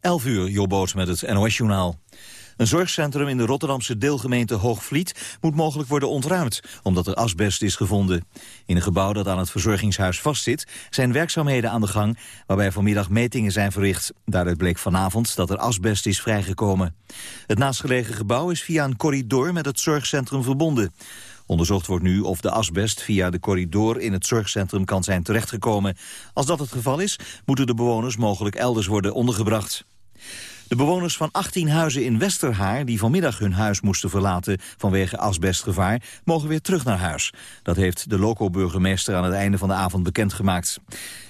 11 uur, Jobboot met het NOS-journaal. Een zorgcentrum in de Rotterdamse deelgemeente Hoogvliet moet mogelijk worden ontruimd, omdat er asbest is gevonden. In een gebouw dat aan het verzorgingshuis vastzit, zijn werkzaamheden aan de gang, waarbij vanmiddag metingen zijn verricht. Daaruit bleek vanavond dat er asbest is vrijgekomen. Het naastgelegen gebouw is via een corridor met het zorgcentrum verbonden. Onderzocht wordt nu of de asbest via de corridor in het zorgcentrum kan zijn terechtgekomen. Als dat het geval is, moeten de bewoners mogelijk elders worden ondergebracht. De bewoners van 18 huizen in Westerhaar... die vanmiddag hun huis moesten verlaten vanwege asbestgevaar... mogen weer terug naar huis. Dat heeft de loco-burgemeester aan het einde van de avond bekendgemaakt.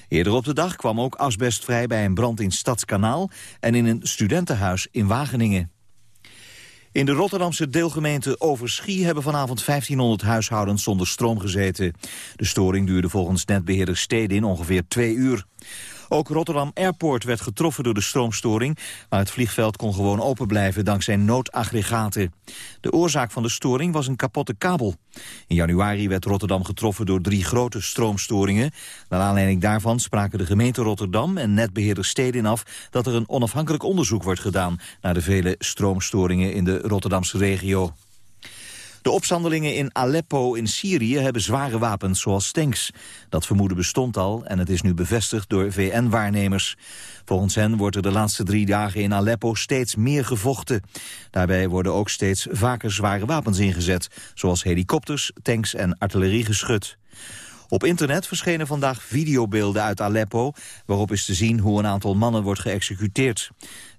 Eerder op de dag kwam ook asbest vrij bij een brand in Stadskanaal... en in een studentenhuis in Wageningen. In de Rotterdamse deelgemeente Overschie hebben vanavond 1500 huishoudens zonder stroom gezeten. De storing duurde volgens netbeheerder Stedin ongeveer twee uur. Ook Rotterdam Airport werd getroffen door de stroomstoring, maar het vliegveld kon gewoon open blijven dankzij noodaggregaten. De oorzaak van de storing was een kapotte kabel. In januari werd Rotterdam getroffen door drie grote stroomstoringen. Naar aanleiding daarvan spraken de gemeente Rotterdam en netbeheerder Stedin af dat er een onafhankelijk onderzoek wordt gedaan naar de vele stroomstoringen in de Rotterdamse regio. De opstandelingen in Aleppo in Syrië hebben zware wapens zoals tanks. Dat vermoeden bestond al en het is nu bevestigd door VN-waarnemers. Volgens hen wordt er de laatste drie dagen in Aleppo steeds meer gevochten. Daarbij worden ook steeds vaker zware wapens ingezet, zoals helikopters, tanks en artilleriegeschut. Op internet verschenen vandaag videobeelden uit Aleppo... waarop is te zien hoe een aantal mannen wordt geëxecuteerd.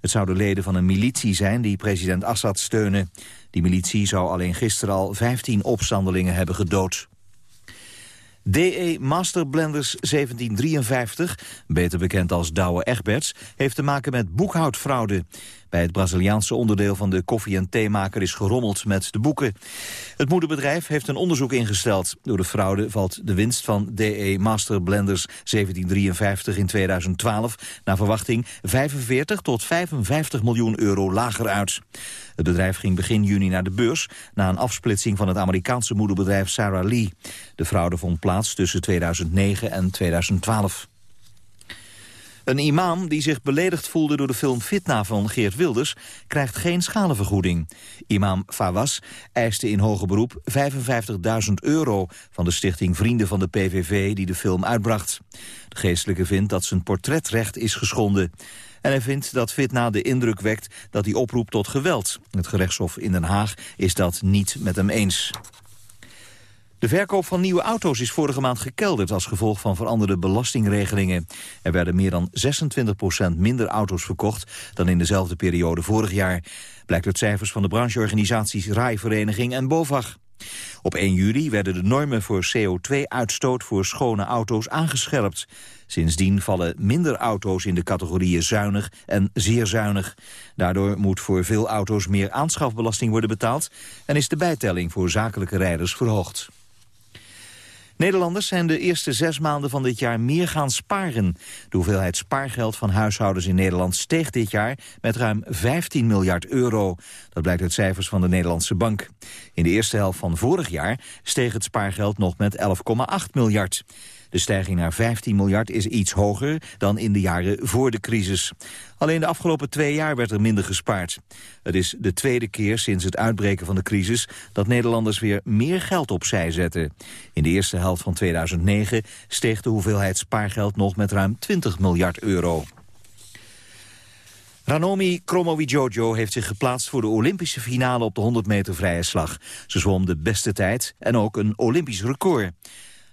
Het zouden leden van een militie zijn die president Assad steunen. Die militie zou alleen gisteren al 15 opstandelingen hebben gedood. DE Master Blenders 1753, beter bekend als Douwe Egberts... heeft te maken met boekhoudfraude. Bij het Braziliaanse onderdeel van de koffie- en theemaker is gerommeld met de boeken. Het moederbedrijf heeft een onderzoek ingesteld. Door de fraude valt de winst van DE Master Blenders 1753 in 2012... naar verwachting 45 tot 55 miljoen euro lager uit. Het bedrijf ging begin juni naar de beurs... na een afsplitsing van het Amerikaanse moederbedrijf Sarah Lee. De fraude vond plaats tussen 2009 en 2012. Een imam die zich beledigd voelde door de film Fitna van Geert Wilders... krijgt geen schadevergoeding. Imam Fawaz eiste in hoger beroep 55.000 euro... van de stichting Vrienden van de PVV die de film uitbracht. De geestelijke vindt dat zijn portretrecht is geschonden. En hij vindt dat Fitna de indruk wekt dat hij oproept tot geweld. Het gerechtshof in Den Haag is dat niet met hem eens. De verkoop van nieuwe auto's is vorige maand gekelderd als gevolg van veranderde belastingregelingen. Er werden meer dan 26% minder auto's verkocht dan in dezelfde periode vorig jaar. Blijkt uit cijfers van de brancheorganisaties RAI-vereniging en BOVAG. Op 1 juli werden de normen voor CO2-uitstoot voor schone auto's aangescherpt. Sindsdien vallen minder auto's in de categorieën zuinig en zeer zuinig. Daardoor moet voor veel auto's meer aanschafbelasting worden betaald... en is de bijtelling voor zakelijke rijders verhoogd. Nederlanders zijn de eerste zes maanden van dit jaar meer gaan sparen. De hoeveelheid spaargeld van huishoudens in Nederland steeg dit jaar met ruim 15 miljard euro. Dat blijkt uit cijfers van de Nederlandse Bank. In de eerste helft van vorig jaar steeg het spaargeld nog met 11,8 miljard. De stijging naar 15 miljard is iets hoger dan in de jaren voor de crisis. Alleen de afgelopen twee jaar werd er minder gespaard. Het is de tweede keer sinds het uitbreken van de crisis... dat Nederlanders weer meer geld opzij zetten. In de eerste helft van 2009 steeg de hoeveelheid spaargeld nog met ruim 20 miljard euro. Ranomi Kromowidjojo heeft zich geplaatst voor de Olympische finale op de 100 meter vrije slag. Ze zwom de beste tijd en ook een Olympisch record.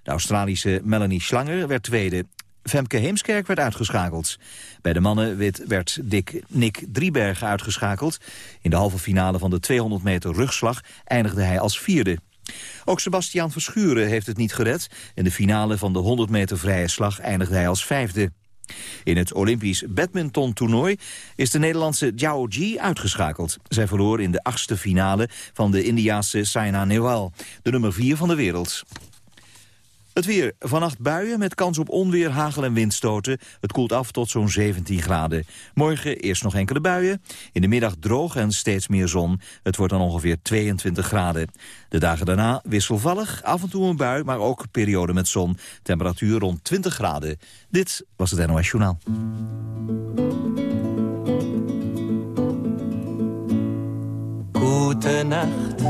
De Australische Melanie Schlanger werd tweede. Femke Heemskerk werd uitgeschakeld. Bij de mannen werd Dick Nick Driebergen uitgeschakeld. In de halve finale van de 200 meter rugslag eindigde hij als vierde. Ook Sebastiaan Verschuren heeft het niet gered. In de finale van de 100 meter vrije slag eindigde hij als vijfde. In het Olympisch badmintontoernooi is de Nederlandse Jiao Ji uitgeschakeld. Zij verloor in de achtste finale van de Indiaanse Saina Nehwal, de nummer 4 van de wereld. Het weer. Vannacht buien met kans op onweer, hagel en windstoten. Het koelt af tot zo'n 17 graden. Morgen eerst nog enkele buien. In de middag droog en steeds meer zon. Het wordt dan ongeveer 22 graden. De dagen daarna wisselvallig, af en toe een bui, maar ook periode met zon. Temperatuur rond 20 graden. Dit was het NOS Journaal. Goedenacht,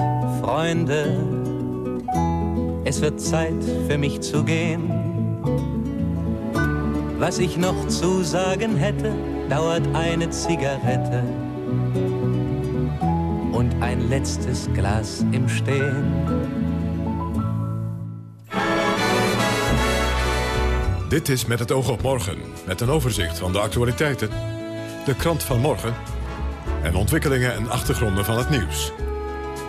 vrienden. Es wird Zeit für mich zu gehen. Was ich noch zu sagen hätte, dauert eine Zigarette und ein letztes Glas im Stehen. Dit is Met het oog op morgen, met een overzicht van de actualiteiten, de krant van morgen en ontwikkelingen en achtergronden van het nieuws.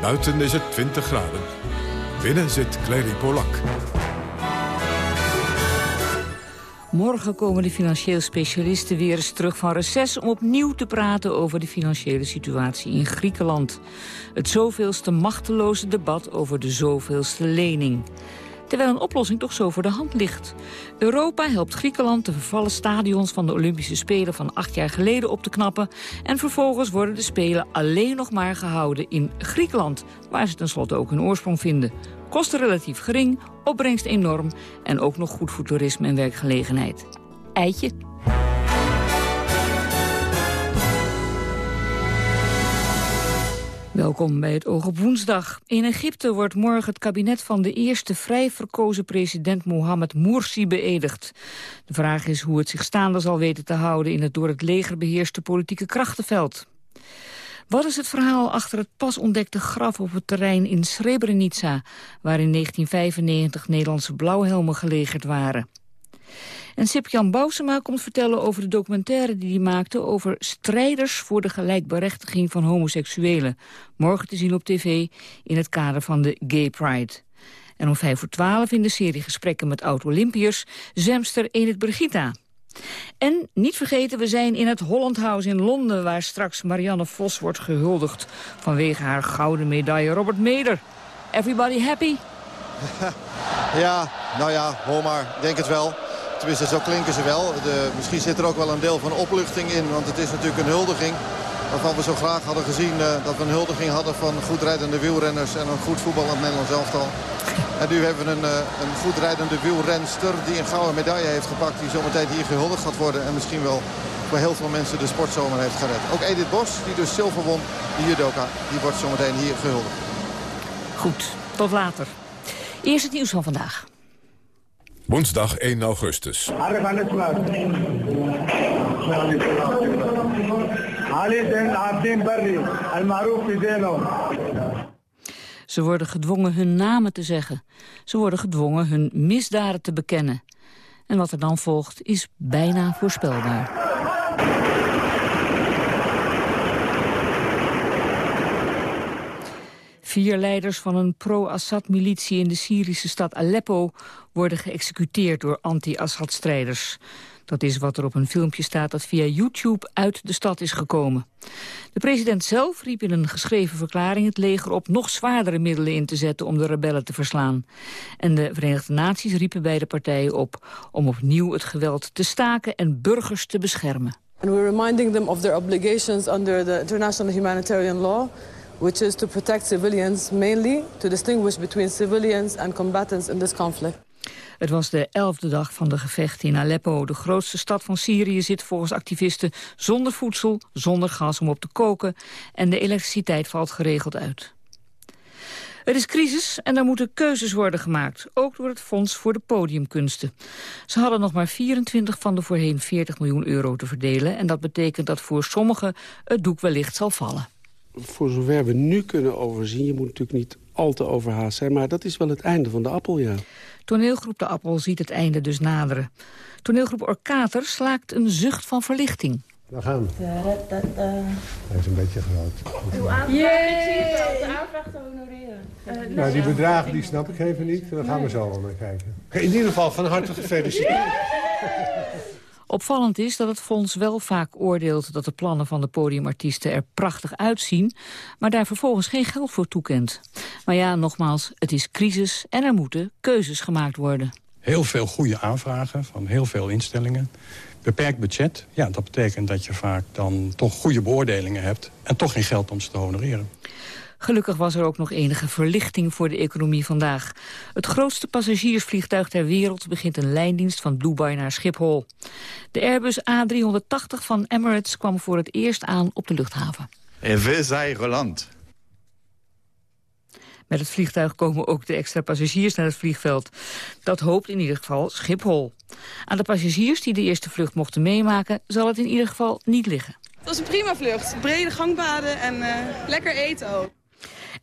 Buiten is het 20 graden. Binnen zit Clary Polak. Morgen komen de financieel specialisten weer eens terug van reces... om opnieuw te praten over de financiële situatie in Griekenland. Het zoveelste machteloze debat over de zoveelste lening terwijl een oplossing toch zo voor de hand ligt. Europa helpt Griekenland de vervallen stadions van de Olympische Spelen van acht jaar geleden op te knappen. En vervolgens worden de Spelen alleen nog maar gehouden in Griekenland, waar ze tenslotte ook hun oorsprong vinden. Kosten relatief gering, opbrengst enorm en ook nog goed voor toerisme en werkgelegenheid. Eitje. Welkom bij het Oog op Woensdag. In Egypte wordt morgen het kabinet van de eerste vrij verkozen president Mohamed Morsi beëdigd. De vraag is hoe het zich staande zal weten te houden in het door het leger beheerste politieke krachtenveld. Wat is het verhaal achter het pas ontdekte graf op het terrein in Srebrenica... waar in 1995 Nederlandse blauwhelmen gelegerd waren? En Sipjan Bousema komt vertellen over de documentaire die hij maakte... over strijders voor de gelijkberechtiging van homoseksuelen. Morgen te zien op tv in het kader van de Gay Pride. En om vijf voor twaalf in de serie Gesprekken met oud-Olympiërs... zwemster Enid Brigitta. En niet vergeten, we zijn in het Holland House in Londen... waar straks Marianne Vos wordt gehuldigd... vanwege haar gouden medaille Robert Meder. Everybody happy? Ja, nou ja, hoor. Denk het wel. Tenminste, zo klinken ze wel. De, misschien zit er ook wel een deel van opluchting in. Want het is natuurlijk een huldiging. Waarvan we zo graag hadden gezien uh, dat we een huldiging hadden van goed rijdende wielrenners. En een goed voetballend Nederlands elftal. En nu hebben we een, uh, een goed rijdende wielrenster die een gouden medaille heeft gepakt. Die zometeen hier gehuldigd gaat worden. En misschien wel voor heel veel mensen de sportzomer heeft gered. Ook Edith Bos, die dus zilver won, de judoka, die wordt zometeen hier gehuldigd. Goed, tot later. Eerst het nieuws van vandaag. Woensdag 1 augustus. Ze worden gedwongen hun namen te zeggen. Ze worden gedwongen hun misdaden te bekennen. En wat er dan volgt is bijna voorspelbaar. Vier leiders van een pro-Assad-militie in de Syrische stad Aleppo... worden geëxecuteerd door anti-Assad-strijders. Dat is wat er op een filmpje staat dat via YouTube uit de stad is gekomen. De president zelf riep in een geschreven verklaring het leger op nog zwaardere middelen in te zetten om de rebellen te verslaan. En de Verenigde Naties riepen beide partijen op om opnieuw het geweld te staken en burgers te beschermen. And we're reminding them of their obligations under the international humanitarian law which is to protect civilians mainly, to distinguish between civilians and combatants in this conflict. Het was de elfde dag van de gevechten in Aleppo. De grootste stad van Syrië zit volgens activisten zonder voedsel, zonder gas om op te koken en de elektriciteit valt geregeld uit. Het is crisis en er moeten keuzes worden gemaakt, ook door het Fonds voor de Podiumkunsten. Ze hadden nog maar 24 van de voorheen 40 miljoen euro te verdelen en dat betekent dat voor sommigen het doek wellicht zal vallen voor zover we nu kunnen overzien... je moet natuurlijk niet al te overhaast zijn... maar dat is wel het einde van de appel, ja. Toneelgroep De Appel ziet het einde dus naderen. Toneelgroep Orkater slaakt een zucht van verlichting. Daar gaan we. Hij is een beetje groot. Uw aanvraag, ik zie het wel, de aanvraag te honoreren. Uh, nou, die bedragen die snap ik even niet. Daar gaan we zo wel naar kijken. In ieder geval van harte gefeliciteerd. Opvallend is dat het fonds wel vaak oordeelt dat de plannen van de podiumartiesten er prachtig uitzien, maar daar vervolgens geen geld voor toekent. Maar ja, nogmaals, het is crisis en er moeten keuzes gemaakt worden. Heel veel goede aanvragen van heel veel instellingen. Beperkt budget, ja, dat betekent dat je vaak dan toch goede beoordelingen hebt... en toch geen geld om ze te honoreren. Gelukkig was er ook nog enige verlichting voor de economie vandaag. Het grootste passagiersvliegtuig ter wereld begint een lijndienst van Dubai naar Schiphol. De Airbus A380 van Emirates kwam voor het eerst aan op de luchthaven. En we zijn geland. Met het vliegtuig komen ook de extra passagiers naar het vliegveld. Dat hoopt in ieder geval Schiphol. Aan de passagiers die de eerste vlucht mochten meemaken... zal het in ieder geval niet liggen. Het was een prima vlucht. Brede gangpaden en uh, lekker eten ook.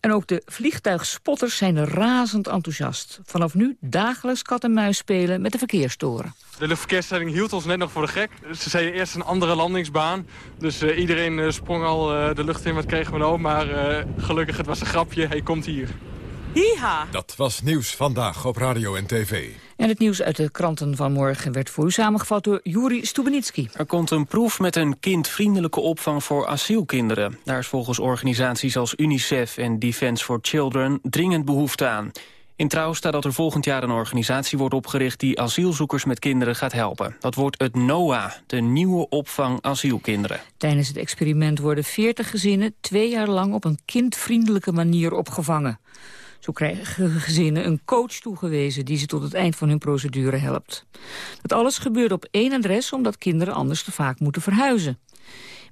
En ook de vliegtuigspotters zijn razend enthousiast. Vanaf nu dagelijks kat en muis spelen met de verkeerstoren. De luchtverkeersleiding hield ons net nog voor de gek. Ze zeiden eerst een andere landingsbaan. Dus uh, iedereen uh, sprong al uh, de lucht in, wat kregen we nou? Maar gelukkig, het was een grapje, hij komt hier. Hiha! Dat was Nieuws Vandaag op Radio en TV. En het nieuws uit de kranten van morgen werd voor u samengevat door Juri Stubenitski. Er komt een proef met een kindvriendelijke opvang voor asielkinderen. Daar is volgens organisaties als UNICEF en Defence for Children dringend behoefte aan. In Trouw staat dat er volgend jaar een organisatie wordt opgericht... die asielzoekers met kinderen gaat helpen. Dat wordt het NOAH, de nieuwe opvang asielkinderen. Tijdens het experiment worden 40 gezinnen twee jaar lang... op een kindvriendelijke manier opgevangen. Zo krijgen gezinnen een coach toegewezen die ze tot het eind van hun procedure helpt. Dat alles gebeurt op één adres omdat kinderen anders te vaak moeten verhuizen.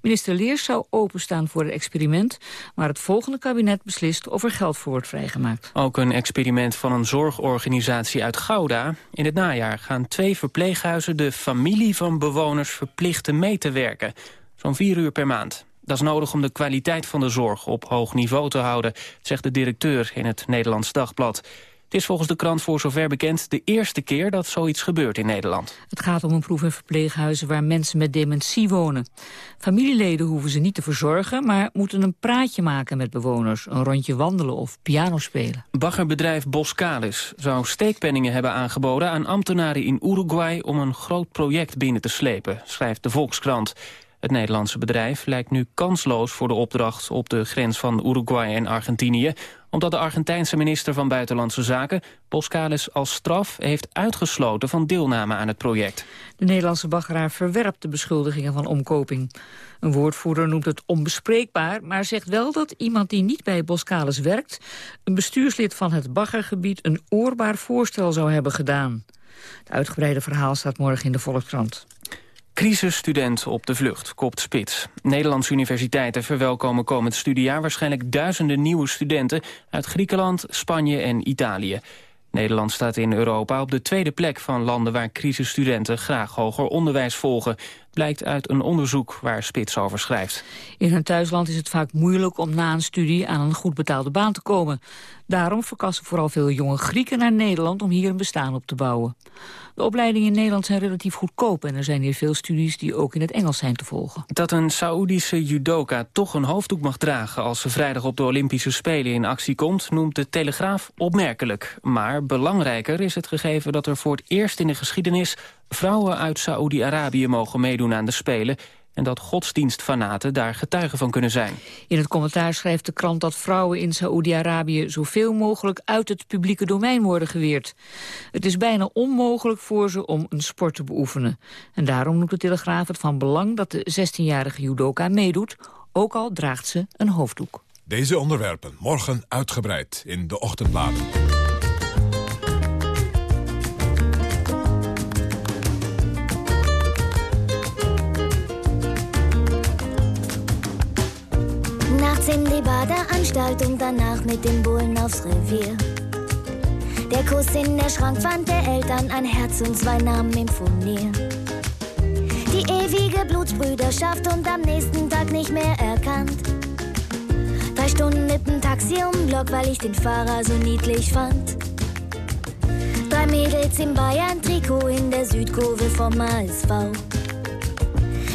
Minister Leers zou openstaan voor het experiment... maar het volgende kabinet beslist of er geld voor wordt vrijgemaakt. Ook een experiment van een zorgorganisatie uit Gouda. In het najaar gaan twee verpleeghuizen de familie van bewoners verplichten mee te werken. Zo'n vier uur per maand. Dat is nodig om de kwaliteit van de zorg op hoog niveau te houden, zegt de directeur in het Nederlands Dagblad. Het is volgens de krant voor zover bekend de eerste keer dat zoiets gebeurt in Nederland. Het gaat om een proef in verpleeghuizen waar mensen met dementie wonen. Familieleden hoeven ze niet te verzorgen, maar moeten een praatje maken met bewoners. Een rondje wandelen of piano spelen. Baggerbedrijf Boskalis zou steekpenningen hebben aangeboden aan ambtenaren in Uruguay om een groot project binnen te slepen, schrijft de Volkskrant. Het Nederlandse bedrijf lijkt nu kansloos voor de opdracht op de grens van Uruguay en Argentinië, omdat de Argentijnse minister van Buitenlandse Zaken Boskalis als straf heeft uitgesloten van deelname aan het project. De Nederlandse baggeraar verwerpt de beschuldigingen van omkoping. Een woordvoerder noemt het onbespreekbaar, maar zegt wel dat iemand die niet bij Boskalis werkt, een bestuurslid van het baggergebied een oorbaar voorstel zou hebben gedaan. Het uitgebreide verhaal staat morgen in de Volkskrant. Crisisstudent op de vlucht, kopt Spits. Nederlandse universiteiten verwelkomen komend studiejaar... waarschijnlijk duizenden nieuwe studenten uit Griekenland, Spanje en Italië. Nederland staat in Europa op de tweede plek van landen... waar crisisstudenten graag hoger onderwijs volgen. Blijkt uit een onderzoek waar Spits over schrijft. In hun thuisland is het vaak moeilijk om na een studie... aan een goed betaalde baan te komen. Daarom verkassen vooral veel jonge Grieken naar Nederland... om hier een bestaan op te bouwen. De opleidingen in Nederland zijn relatief goedkoop... en er zijn hier veel studies die ook in het Engels zijn te volgen. Dat een Saoedische judoka toch een hoofddoek mag dragen... als ze vrijdag op de Olympische Spelen in actie komt... noemt de Telegraaf opmerkelijk. Maar belangrijker is het gegeven dat er voor het eerst in de geschiedenis... vrouwen uit Saoedi-Arabië mogen meedoen aan de Spelen en dat godsdienstfanaten daar getuigen van kunnen zijn. In het commentaar schrijft de krant dat vrouwen in Saoedi-Arabië... zoveel mogelijk uit het publieke domein worden geweerd. Het is bijna onmogelijk voor ze om een sport te beoefenen. En daarom noemt de Telegraaf het van belang dat de 16-jarige judoka meedoet... ook al draagt ze een hoofddoek. Deze onderwerpen morgen uitgebreid in de ochtendbladen. Die Badeanstalt und danach mit dem Bullen aufs Revier. Der Kuss in der Schrankwand der Eltern, ein Herz und zwei Namen im Furnier. Die ewige Blutsbrüderschaft und am nächsten Tag nicht mehr erkannt. Drei Stunden mit dem Taxi um Block, weil ich den Fahrer so niedlich fand. Drei Mädels im Bayern-Trikot in der Südkurve vom ASV.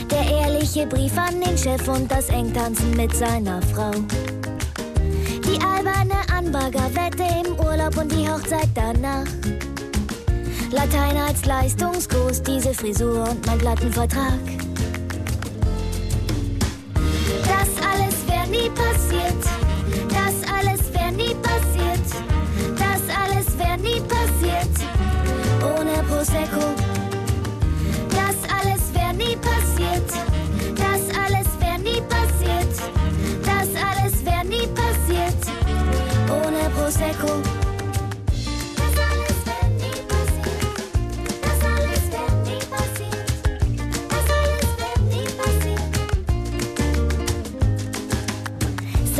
Der ehrliche Brief an den Chef und das Engtanzen mit seiner Frau. Die alberne Anbaggerwette im Urlaub und die Hochzeit danach. Latein als Leistungskurs, diese Frisur und mein Plattenvertrag. Das alles wäre nie passiert. Das alles wäre nie passiert. Das alles wäre nie passiert. Ohne Prosecco.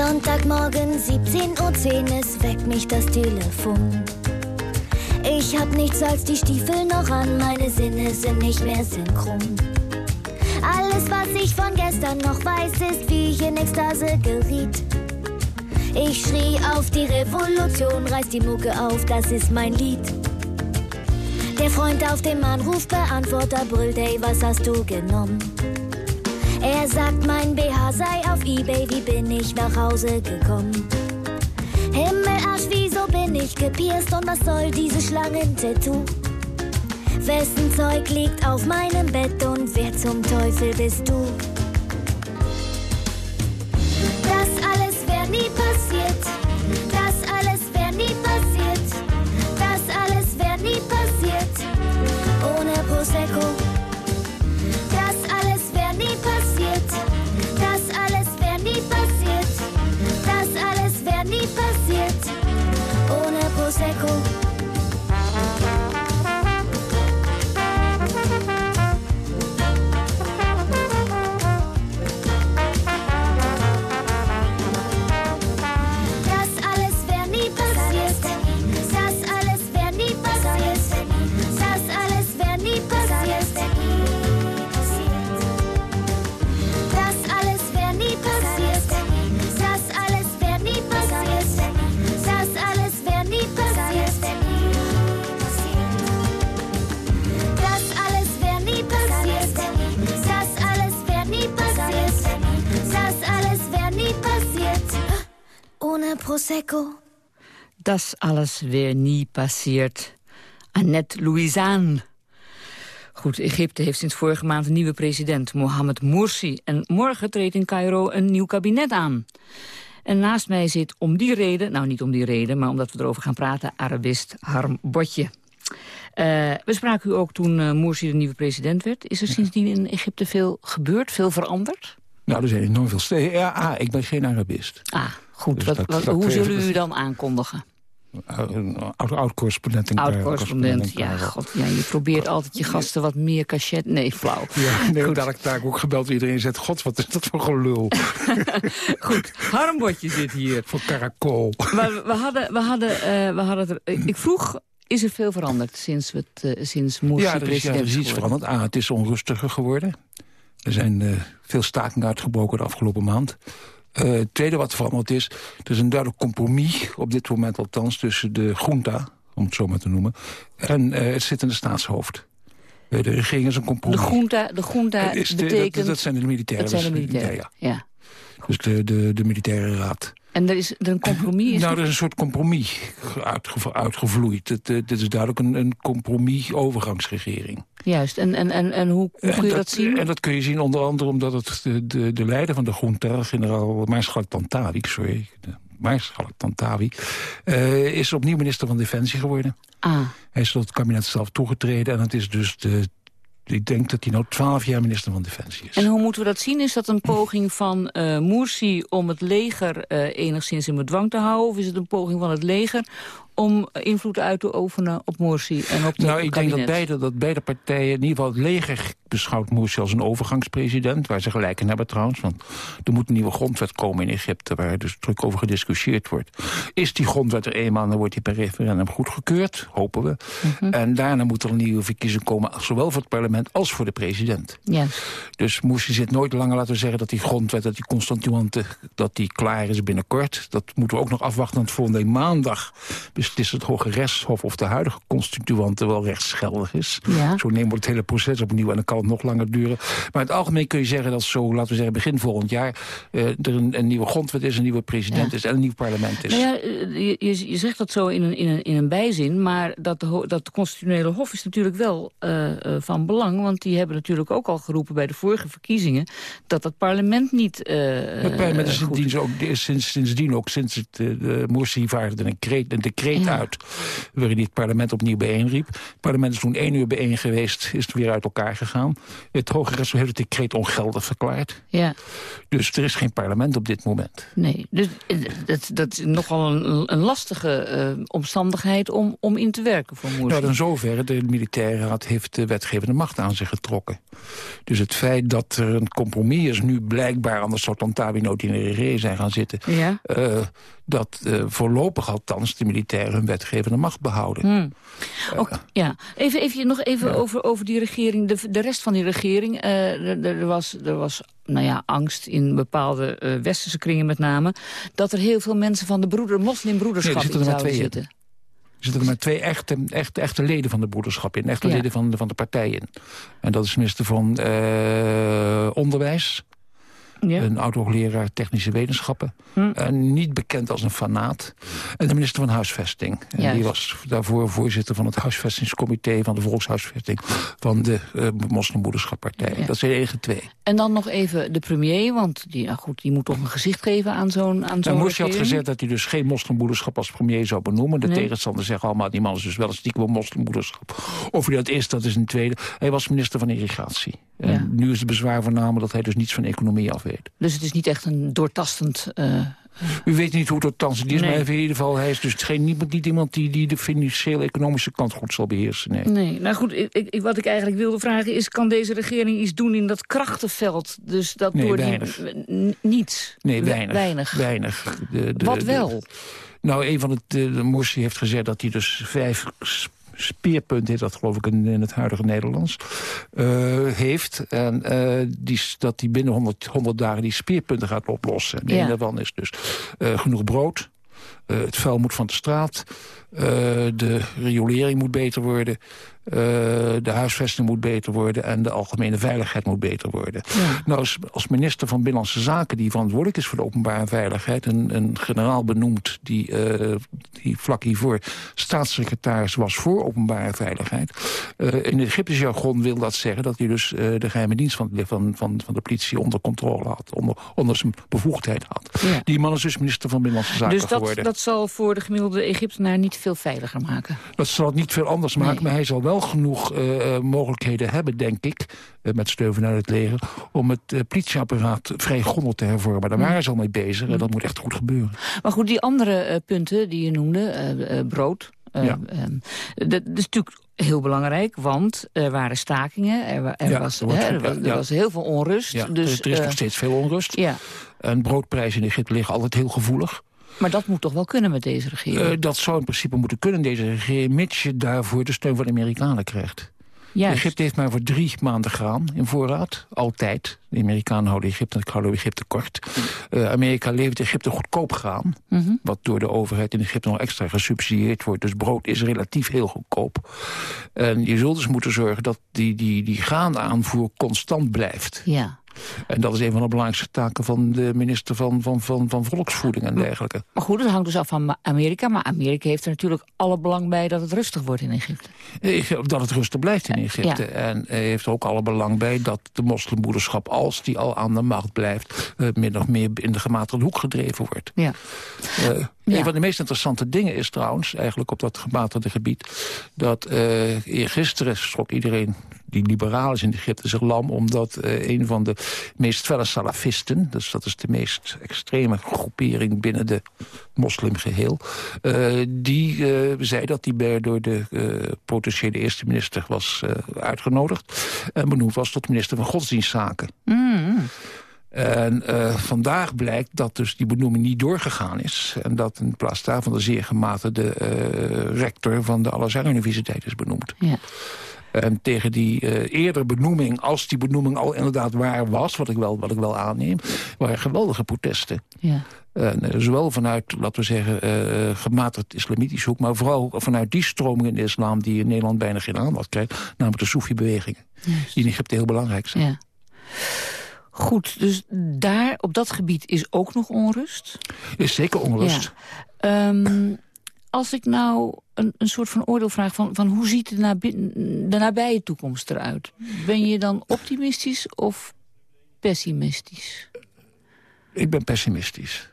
Sonntagmorgen 17.10 Uhr, es weckt mich das Telefon. Ich hab nichts als die Stiefel noch an, meine Sinne sind nicht mehr synchron. Alles, was ich von gestern noch weiß, ist, wie ich in Ekstase geriet. Ich schrie auf die Revolution, reiß die Mucke auf, das ist mein Lied. Der Freund auf dem Anrufbeantworter brüllt, ey, was hast du genommen? Er sagt, mein BH sei auf Ebay, wie bin ich nach Hause gekommen? Himmelarsch, wieso bin ich gepierst und was soll diese Schlangen-Tattoo? Wessen Zeug liegt auf meinem Bett und wer zum Teufel bist du? record Prosecco. Das alles weer niet passeert. Annette Louisanne. Goed, Egypte heeft sinds vorige maand een nieuwe president, Mohamed Morsi. En morgen treedt in Cairo een nieuw kabinet aan. En naast mij zit om die reden, nou niet om die reden... maar omdat we erover gaan praten, Arabist Harm Botje. Eh, we spraken u ook toen uh, Morsi de nieuwe president werd. Is er sindsdien in Egypte veel gebeurd, veel veranderd? Nou, er zijn enorm veel steden. Ja, ah, ik ben geen Arabist. Ah, goed. Dus wat, dat- wat- dat hoe zullen u dan aankondigen? Oud-correspondent Cairo, Oud-correspondent, in ja, god, ja. Je probeert altijd je gasten wat meer cachet... Nee, flauw. Ja, nee, daar heb ik daar ook gebeld. Iedereen zegt, god, wat is dat voor gelul. Goed, Harmbotje zit hier. Voor Caracol. Maar we hadden, we hadden, eh, we hadden er, ik vroeg, is er veel veranderd sinds, het, eh, sinds Morsi Ja, er is, ja, er is iets veranderd. Ah, het is onrustiger geworden. Er zijn eh, veel stakingen uitgebroken de afgelopen maand. Eh, het tweede wat veranderd is, er is een duidelijk compromis... op dit moment althans tussen de junta, om het zo maar te noemen... en eh, het zittende staatshoofd. Eh, de regering is een De compromis. junta, de junta is de- betekent... dat, dat zijn de militairen. Dat zijn de militairen, ja, ja. Dus de, de, de militaire raad. En er is er een compromis? Is nou, er- is een soort compromis uitge- uitgevloeid. Het, dit is duidelijk een, een compromis-overgangsregering. Juist, en, en, en, en hoe, hoe kun je dat, zien? En dat kun je zien onder andere omdat het de, de, de leider van de junta, generaal Maarschalk Tantawi, sorry, Maarschalk Tantawi, eh, is opnieuw minister van Defensie geworden. Ah, Hij is tot het kabinet zelf toegetreden en het is dus de... Ik denk dat hij nou twaalf jaar minister van Defensie is. en hoe moeten we dat zien? Is dat een poging van eh Morsi om het leger eh, enigszins in bedwang te houden? Of is het een poging van het leger om invloed uit te oefenen op Morsi en op het Nou, ik denk dat beide, dat beide partijen, in ieder geval het leger beschouwt Morsi als een overgangspresident, waar ze gelijk in hebben trouwens, want er moet een nieuwe grondwet komen in Egypte, waar dus druk over gediscussieerd wordt. Is die grondwet er eenmaal, dan wordt die per referendum goedgekeurd, hopen we. Mhm. En daarna moet er een nieuwe verkiezing komen, zowel voor het parlement als voor de president. Ja. Dus Morsi zit nooit langer laten zeggen dat die grondwet, dat die constituante, dat die klaar is binnenkort. Dat moeten we ook nog afwachten, want volgende maandag beslist het Hoge Rechtshof of de huidige constituante wel rechtsgeldig is. Ja. Zo nemen we het hele proces opnieuw en dan kan het nog langer duren. Maar in het algemeen kun je zeggen dat zo, laten we zeggen, begin volgend jaar... eh, er een, een nieuwe grondwet is, een nieuwe president Ja. is en een nieuw parlement is. Nou ja, eh, je, je- zegt dat zo in een, in een, in een bijzin, maar dat de, dat de constitutionele hof is natuurlijk wel eh, van belang. Want die hebben natuurlijk ook al geroepen bij de vorige verkiezingen dat het parlement niet eh Het parlement is sindsdien ook, is sinds, sindsdien ook, sinds het, de Morsi vaardigde een decreet, een decreet compleet uit. Waarin het parlement opnieuw bijeenriep. Het parlement is toen één uur bijeen geweest, is het weer uit elkaar gegaan. Het Hoge Rechtshof heeft het decreet ongeldig verklaard. Ja. Dus er is geen parlement op dit moment. Nee, dus eh, dat, dat is nogal een, een lastige eh, omstandigheid om, om in te werken voor Morsi. Nou, in zoverre, de militaire raad heeft de wetgevende macht aan zich getrokken. Dus het feit dat er een compromis is nu blijkbaar... anders zou Tantawi nooit in de regering zijn gaan zitten... Ja. eh, dat eh, voorlopig althans de militairen hun wetgevende macht behouden. Hmm. Ook, ja. Even, even, nog even Ja. over, over die regering, de, de rest van die regering. Eh, er, was, er was nou ja, angst in bepaalde eh, westerse kringen met name... dat er heel veel mensen van de broeder, Nee, moslimbroederschap er zitten in zouden twee zitten. Er zitten er maar twee echte, echte, echte leden van de broederschap in. Echte Ja. leden van de, van de partij in. En dat is minister van eh, Onderwijs. Ja. Een oud-hoogleraar technische wetenschappen. Hm. Niet bekend als een fanaat. En de minister van Huisvesting. En Juist. die was daarvoor voorzitter van het huisvestingscomité... van de volkshuisvesting van de uh, moslimbroederschappartij. Ja. Dat zijn de enige twee. En dan nog even de premier, want die, nou goed, die moet toch een gezicht geven aan zo'n aan zo'n Morsi had gezegd dat hij dus geen moslimbroederschap als premier zou benoemen. De Nee. tegenstanders zeggen allemaal, die man is dus wel een stiekem moslimbroederschap. Of hij dat is, dat is een tweede. Hij was minister van Irrigatie. En Ja. nu is het bezwaar voornamelijk dat hij dus niets van economie af weet. Dus het is niet echt een doortastend... eh, U weet niet hoe thans is, Nee. maar in ieder geval... hij is dus geen, niet, niet iemand die, die de financieel-economische kant goed zal beheersen. Nee. Nee, nou goed, ik, ik- wat ik eigenlijk wilde vragen is... kan deze regering iets doen in dat krachtenveld? Dus dat Nee, door weinig. die... Niets? Nee, We- weinig. weinig. weinig. De, de- Wat de- wel? nou, een van het... De, de Morsi heeft gezegd dat hij dus vijf s- speerpunten, heet dat geloof ik in, in het huidige Nederlands, eh, heeft. En eh, die, dat hij binnen 100, 100 dagen die speerpunten gaat oplossen. En Ja. een daarvan is dus eh, genoeg brood. Eh, het vuil moet van de straat. eh, de riolering moet beter worden. eh, de huisvesting moet beter worden. En de algemene veiligheid moet beter worden. Nou, als, als minister van Binnenlandse Zaken... die verantwoordelijk is voor de openbare veiligheid... een, een generaal benoemd die, die vlak hiervoor staatssecretaris was... voor openbare veiligheid. In het Egyptische jargon wil dat zeggen... dat hij dus de geheime dienst van, van, van, van de politie onder controle had. Onder, onder zijn bevoegdheid had. Ja. Die man is dus minister van Binnenlandse Zaken Dus dat, geworden. dat zal voor de gemiddelde Egyptenaar niet veel veiliger maken. Dat zal het niet veel anders maken, maar hij zal wel genoeg eh, eh, mogelijkheden hebben, denk ik... eh, met steun vanuit het leger, om het eh, politieapparaat vrij grondig te hervormen. Daar waren ze al mee bezig en dat moet echt goed gebeuren. Maar goed, die andere punten die je noemde, brood... eh, Ja. ehm, dat is natuurlijk heel belangrijk, want er waren stakingen. Er, er Ja, was, hè, er, was, ja, er ja. was heel veel onrust. Ja, dus, er, is nog steeds veel onrust. Ja, En broodprijzen in Egypte liggen altijd heel gevoelig. Maar dat moet toch wel kunnen met deze regering? Eh, dat zou in principe moeten kunnen, deze regering... mits je daarvoor de steun van de Amerikanen krijgt. Juist. Egypte heeft maar voor drie maanden graan in voorraad. Altijd. De Amerikanen houden Egypte, houden Egypte kort. Eh, Amerika levert Egypte goedkoop graan. Mhm. Wat door de overheid in Egypte nog extra gesubsidieerd wordt. Dus brood is relatief heel goedkoop. En je zult dus moeten zorgen dat die, die, die graanaanvoer constant blijft. Ja. En dat is een van de belangrijkste taken van de minister van, van, van, van Volksvoeding en dergelijke. Maar goed, het hangt dus af van Amerika. Maar Amerika heeft er natuurlijk alle belang bij dat het rustig wordt in Egypte. Eh, Dat het rustig blijft in Egypte. Ja. En heeft er ook alle belang bij dat de moslimbroederschap... als die al aan de macht blijft... eh, min of meer in de gematigde hoek gedreven wordt. Ja. Eh, Een van de meest interessante dingen is trouwens... eigenlijk op dat gematigde gebied... dat eh gisteren schrok iedereen die liberaal is in Egypte zich lam... omdat eh, een van de meest felle salafisten... dus dat is de meest extreme groepering binnen de moslimgeheel... eh, die eh, zei dat hij bij, door de potentiële eerste minister was uitgenodigd... en benoemd was tot minister van Godsdienstzaken. Mm. En vandaag blijkt dat dus die benoeming niet doorgegaan is. En dat in plaats daarvan de zeer gematigde eh, rector van de Al-Azhar Universiteit is benoemd. Ja. En tegen die eh eerdere benoeming, als die benoeming al inderdaad waar was... wat ik wel, wat ik wel aanneem, waren geweldige protesten. Ja. En, eh, zowel vanuit, laten we zeggen, eh gematigd islamitisch hoek... maar vooral vanuit die stroming in de islam die in Nederland bijna geen aandacht krijgt... namelijk de Soefi-bewegingen, die in Egypte heel belangrijk zijn. Ja. Goed, dus daar, op dat gebied is ook nog onrust. Is zeker onrust. Ja. Ehm, als ik nou een, een soort van oordeel vraag van, van hoe ziet de, nabi- de nabije toekomst eruit? Ben je dan optimistisch of pessimistisch? Ik ben pessimistisch.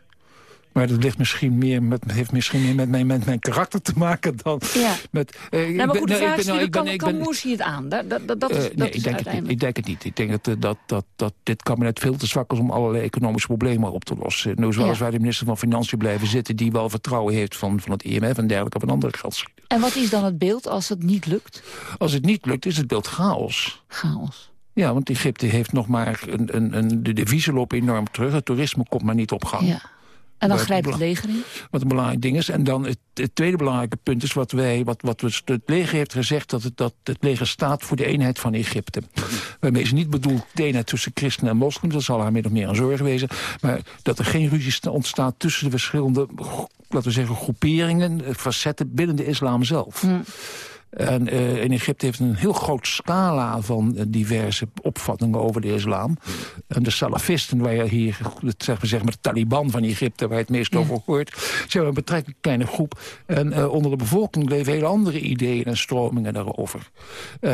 Maar dat ligt misschien meer met, heeft misschien meer met mijn, met mijn karakter te maken dan Ja. met... eh, Nou, maar goed, de nou, vraag is nou, ben- kan, Morsi het aan? Dat, dat, dat, dat is, Eh, dat nee, is ik denk, het niet, ik denk het niet. Ik denk dat, eh, dat, dat, dat dit kabinet veel te zwak is om allerlei economische problemen op te lossen. Is Ja. weliswaar de minister van Financiën blijven zitten... die wel vertrouwen heeft van, van het IMF en dergelijke... van andere geldschieters. En wat is dan het beeld als het niet lukt? Als het niet lukt, is het beeld chaos. Chaos. Ja, want Egypte heeft nog maar... Een, een, een, de deviezen lopen enorm terug. Het toerisme komt maar niet op gang. Ja. En dan grijpt het leger in? Wat een belangrijk ding is. En dan het, het tweede belangrijke punt is wat wij, wat, wat we, het leger heeft gezegd, dat het, dat het leger staat voor de eenheid van Egypte. Waarmee ze niet bedoelt de eenheid tussen christenen en moslims, dat zal haar min of meer een zorg wezen. Maar dat er geen ruzie sta- ontstaat tussen de verschillende, laten we zeggen, groeperingen, eh, facetten binnen de islam zelf. En eh, in Egypte heeft een heel groot scala van eh, diverse opvattingen over de islam. En de salafisten, waar je hier, zeg maar, zeg maar de Taliban van Egypte... waar je het meest over hoort, zijn een betrekkelijk kleine groep. En eh, onder de bevolking leven hele andere ideeën en stromingen daarover.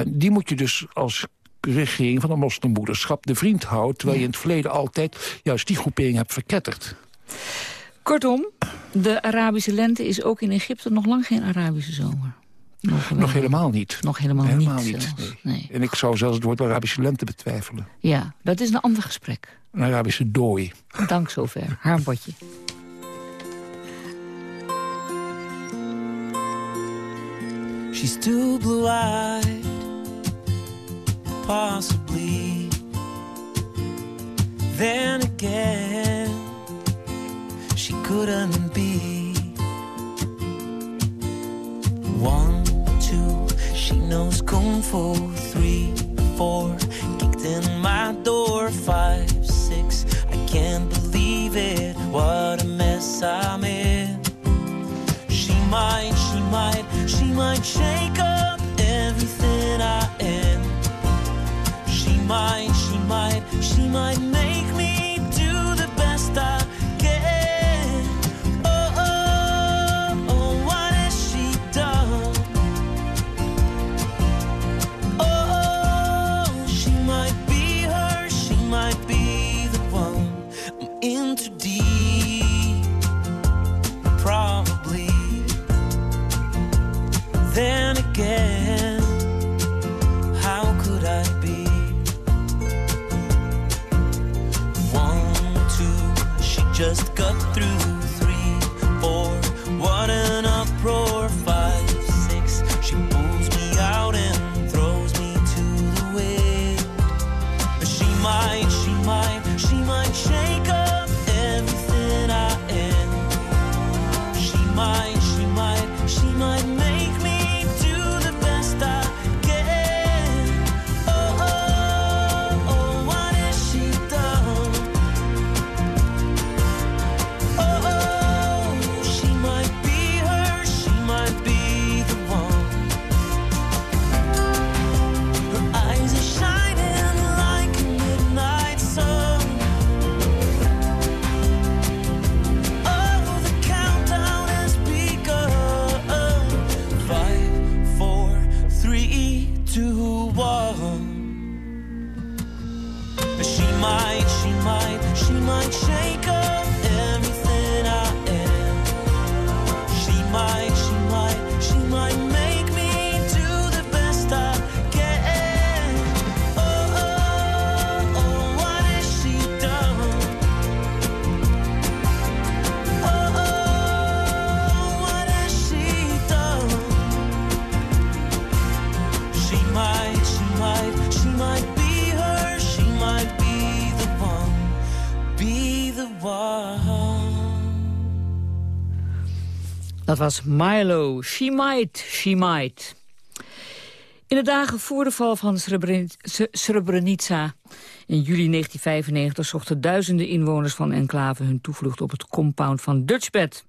Die moet je dus als regering van de moslimbroederschap de vriend houden... terwijl je in het verleden altijd juist die groepering hebt verketterd. Kortom, de Arabische lente is ook in Egypte nog lang geen Arabische zomer. Nog, Nog helemaal niet. Nog helemaal, Helemaal niet. nee. En ik zou zelfs het woord Arabische lente betwijfelen. Ja, dat is een ander gesprek. Een Arabische dooi. Dank zover. Haarbotje. She's too blue-eyed, possibly. Then again, she couldn't be. fall two, one. She might, she might, she might shake up Dat was Milo. She might, she might. In de dagen voor de val van Srebrenica in juli 1995 zochten duizenden inwoners van enclave hun toevlucht op het compound van Dutchbed.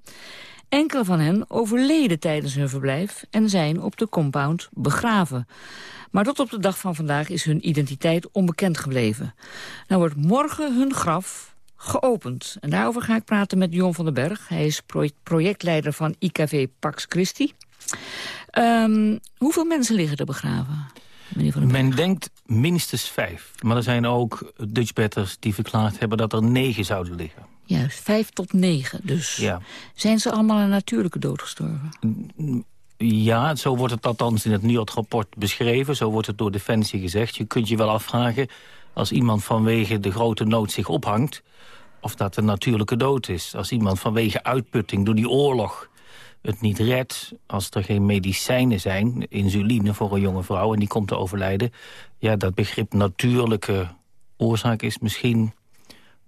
Enkele van hen overleden tijdens hun verblijf en zijn op de compound begraven. Maar tot op de dag van vandaag is hun identiteit onbekend gebleven. Nou wordt morgen hun graf geopend. En daarover ga ik praten met Jon van den Berg. Hij is pro- projectleider van IKV Pax Christi. Ehm, hoeveel mensen liggen er begraven? meneer Van den Berg? Men denkt minstens vijf. Maar er zijn ook Dutchbatters die verklaard hebben dat er negen zouden liggen. Juist, vijf tot negen dus. Ja. Zijn ze allemaal een natuurlijke dood gestorven? Ja, zo wordt het althans in het NIOD-rapport beschreven. Zo wordt het door Defensie gezegd. Je kunt je wel afvragen, als iemand vanwege de grote nood zich ophangt... of dat een natuurlijke dood is. Als iemand vanwege uitputting door die oorlog het niet redt... als er geen medicijnen zijn, insuline voor een jonge vrouw... en die komt te overlijden... ja, dat begrip natuurlijke oorzaak is misschien...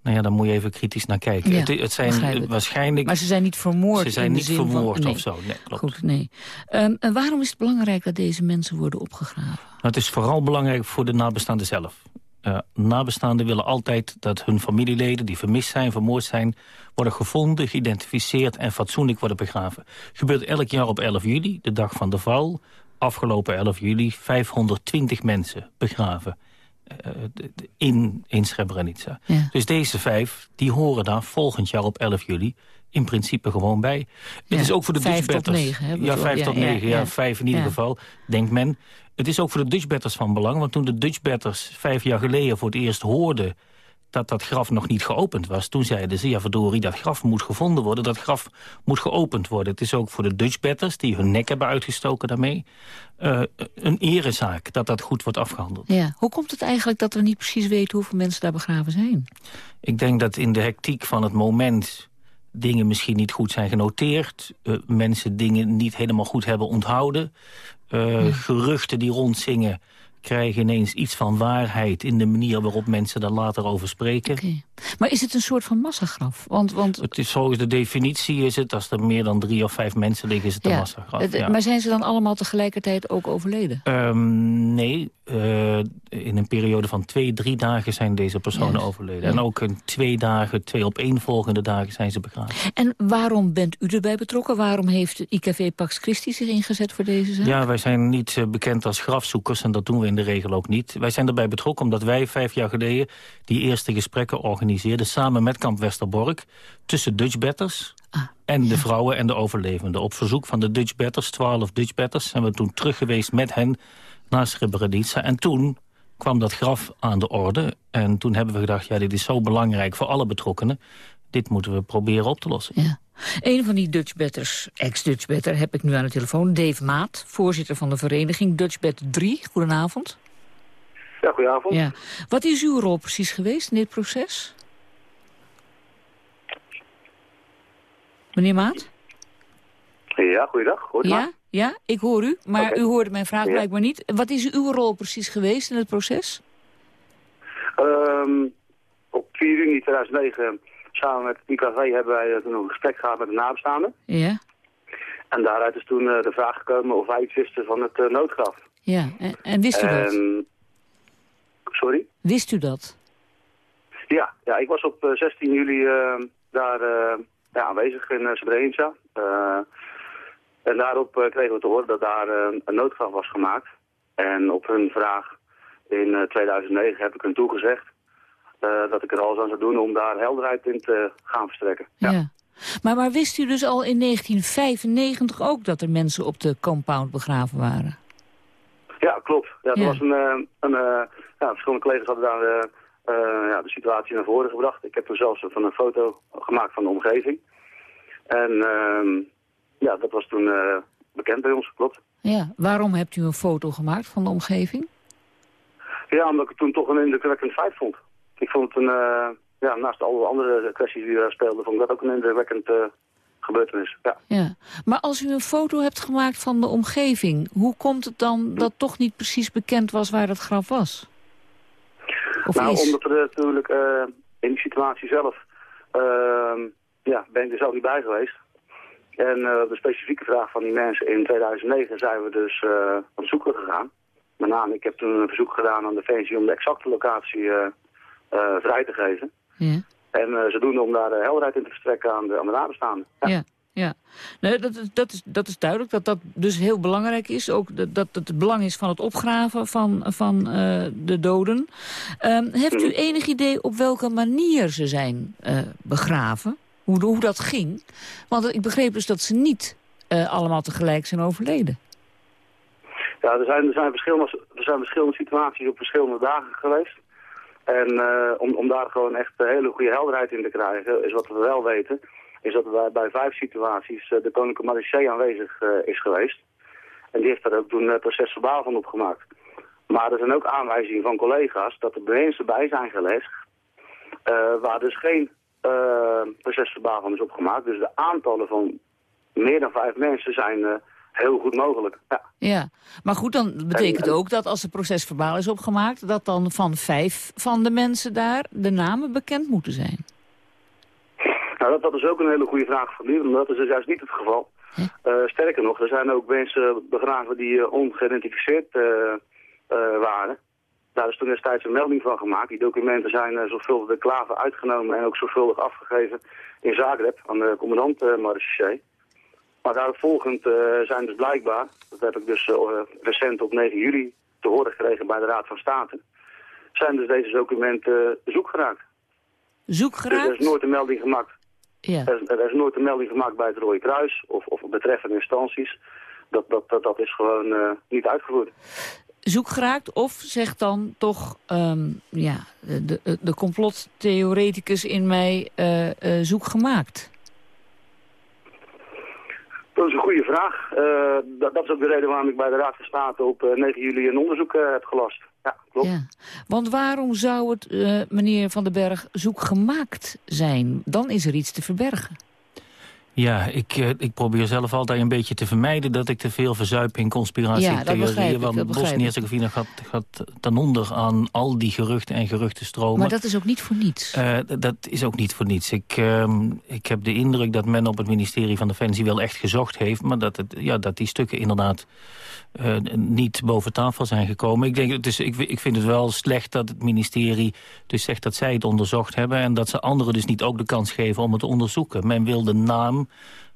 Nou ja, daar moet je even kritisch naar kijken. Ja, het, het zijn waarschijnlijk... Maar ze zijn niet vermoord Ze zijn in de niet van- vermoord nee. of zo. Nee, klopt. Goed, nee. Ehm, en waarom is het belangrijk dat deze mensen worden opgegraven? Nou, het is vooral belangrijk voor de nabestaanden zelf. Eh, nabestaanden willen altijd dat hun familieleden die vermist zijn, vermoord zijn... worden gevonden, geïdentificeerd en fatsoenlijk worden begraven. Gebeurt elk jaar op 11 juli, de dag van de val. Afgelopen 11 juli 520 mensen begraven eh, d- in, in Srebrenica. Ja. Dus deze vijf, die horen daar volgend jaar op 11 juli in principe gewoon bij. Het Ja, is ook voor de hè, Ja, vijf ja, tot negen. Ja, ja. vijf in ieder geval, denkt men. Het is ook voor de Dutchbatters van belang. Want toen de Dutchbatters vijf jaar geleden voor het eerst hoorden dat dat graf nog niet geopend was. Toen zeiden ze, ja verdorie, dat graf moet gevonden worden. Dat graf moet geopend worden. Het is ook voor de Dutchbatters, die hun nek hebben uitgestoken daarmee... eh, een erezaak dat dat goed wordt afgehandeld. Ja. Hoe komt het eigenlijk dat we niet precies weten hoeveel mensen daar begraven zijn? Ik denk dat in de hectiek van het moment dingen misschien niet goed zijn genoteerd. eh, mensen dingen niet helemaal goed hebben onthouden. eh, Geruchten die rondzingen krijgen ineens iets van waarheid... in de manier waarop mensen daar later over spreken. Maar is het een soort van massagraf? Want, want Het is volgens de definitie is het, als er meer dan drie of vijf mensen liggen... is het een massagraf. ja. Maar zijn ze dan allemaal tegelijkertijd ook overleden? Ehm, nee, eh, in een periode van twee, drie dagen zijn deze personen overleden. ja. En ook in twee dagen, twee opeenvolgende dagen zijn ze begraven. En waarom bent u erbij betrokken? Waarom heeft de IKV Pax Christi zich ingezet voor deze zaak? Ja, wij zijn niet eh, bekend als grafzoekers en dat doen we in de regel ook niet. Wij zijn erbij betrokken omdat wij vijf jaar geleden die eerste gesprekken organiseerden... samen met Kamp Westerbork tussen Dutchbatters en de vrouwen en de overlevenden. Op verzoek van de Dutchbatters, 12 Dutchbatters, zijn we toen terug geweest met hen naar Srebrenica. En toen kwam dat graf aan de orde. En toen hebben we gedacht, ja, dit is zo belangrijk voor alle betrokkenen. Dit moeten we proberen op te lossen. Ja. Een van die Dutchbatters, ex-Dutchbatter, heb ik nu aan de telefoon. Dave Maat, voorzitter van de vereniging Dutchbat 3. Goedenavond. Ja, goedenavond. Ja. Wat is uw rol precies geweest in dit proces? Meneer Maat? Ja, goeiedag. Hoort Ja? Ja, ik hoor u, maar u hoorde mijn vraag Ja. blijkbaar niet. Wat is uw rol precies geweest in het proces? Ehm, op 4 juni 2009, samen met IKV, hebben wij toen een gesprek gehad met de nabestaanden. Ja, En daaruit is toen eh, de vraag gekomen of wij iets wisten van het eh, noodgraf. ja. En, en wist u dat? Sorry? Wist u dat? Ja, ja, ik was op eh, 16 juli eh, daar eh, ja, aanwezig in Srebrenica. En daarop kregen we te horen dat daar een noodgraf was gemaakt. En op hun vraag in eh, 2009 heb ik hun toegezegd dat ik er alles aan zou doen om daar helderheid in te gaan verstrekken. Ja. Maar, maar wist u dus al in 1995 ook dat er mensen op de compound begraven waren? Ja, klopt. Ja, er Ja. was een, eh, een eh, ja, verschillende collega's hadden daar eh, eh, ja, de situatie naar voren gebracht. Ik heb toen zelfs van een foto gemaakt van de omgeving. En ehm, ja, dat was toen eh, bekend bij ons, klopt. Ja. Waarom hebt u een foto gemaakt van de omgeving? Ja, omdat ik het toen toch een indrukwekkend feit vond. Ik vond het een, eh, ja, naast alle andere kwesties die daar speelden, vond ik dat ook een indrukwekkend eh, gebeurtenis. Ja. Ja. Maar als u een foto hebt gemaakt van de omgeving... hoe komt het dan dat toch niet precies bekend was waar dat graf was? Of nou, is? omdat er natuurlijk eh, in die situatie zelf, ehm, ja, ben ik er zelf niet bij geweest. En op de specifieke vraag van die mensen in 2009 zijn we dus aan het zoeken gegaan. Met name, ik heb toen een verzoek gedaan aan de VNC om de exacte locatie vrij te geven. Ja. En eh zodoende om daar eh, helderheid in te verstrekken aan de, aan de nabestaanden. Ja, ja. Nee, dat, is- dat, is, dat is duidelijk dat dat dus heel belangrijk is. Ook dat, dat het belang is van het opgraven van, van eh, de doden. Ehm, heeft u enig idee op welke manier ze zijn eh, begraven? Hoe, hoe dat ging? Want ik begreep dus dat ze niet eh, allemaal tegelijk zijn overleden. Ja, er zijn, er, zijn verschillende, er zijn verschillende situaties op verschillende dagen geweest. En eh, om, om daar gewoon echt een hele goede helderheid in te krijgen, is wat we wel weten, is dat bij, bij vijf situaties eh, de koninklijke marechaussee aanwezig eh, is geweest. En die heeft daar ook toen uh, procesverbaal van opgemaakt. Maar er zijn ook aanwijzingen van collega's dat er mensen bij zijn gelegd uh, waar dus geen uh, procesverbaal van is opgemaakt. Dus de aantallen van meer dan vijf mensen zijn uh, heel goed mogelijk. Ja. ja, maar goed, dan betekent ook dat als er procesverbaal is opgemaakt... dat dan van vijf van de mensen daar de namen bekend moeten zijn. Nou, dat, dat is ook een hele goede vraag van u, want dat is dus juist niet het geval. Uh, sterker nog, er zijn ook mensen begraven die uh, ongeïdentificeerd uh, waren. Daar is toen destijds een melding van gemaakt. Die documenten zijn zorgvuldig de klaven uitgenomen en ook zorgvuldig afgegeven in Zagreb aan de commandant uh. Maar daarvolgend zijn dus blijkbaar, dat heb ik dus recent op 9 juli te horen gekregen bij de Raad van State, zijn dus deze documenten zoek geraakt. Zoek geraakt? Dus er is nooit een melding gemaakt. Ja. Er, is, er, is nooit een melding gemaakt bij het Rode Kruis of, of betreffende instanties. Dat, dat, dat, dat is gewoon uh, niet uitgevoerd. Zoek geraakt of zegt dan toch um, ja, de, de, complottheoreticus in mij uh, uh, zoek gemaakt? Dat is een goede vraag. Uh, dat, dat, is ook de reden waarom ik bij de Raad van State op uh, 9 juli een onderzoek uh, heb gelast. Ja, klopt. Want waarom zou het, meneer Van den Berg, zoek gemaakt zijn? Dan is er iets te verbergen. Ja, ik, uh, ik probeer zelf altijd een beetje te vermijden... dat ik te veel verzuip in conspiratietheorieën. Ja, want Bosnië-Herzegovina gaat, gaat ten onder aan al die geruchten en geruchtenstromen. Maar dat is ook niet voor niets? Uh, dat is ook niet voor niets. Ik, uh, ik heb de indruk dat men op het ministerie van Defensie wel echt gezocht heeft... maar dat, het, ja, dat die stukken inderdaad uh, niet boven tafel zijn gekomen. Ik, denk, dus ik, ik vind het wel slecht dat het ministerie dus zegt dat zij het onderzocht hebben... en dat ze anderen dus niet ook de kans geven om het te onderzoeken. Men wil de naam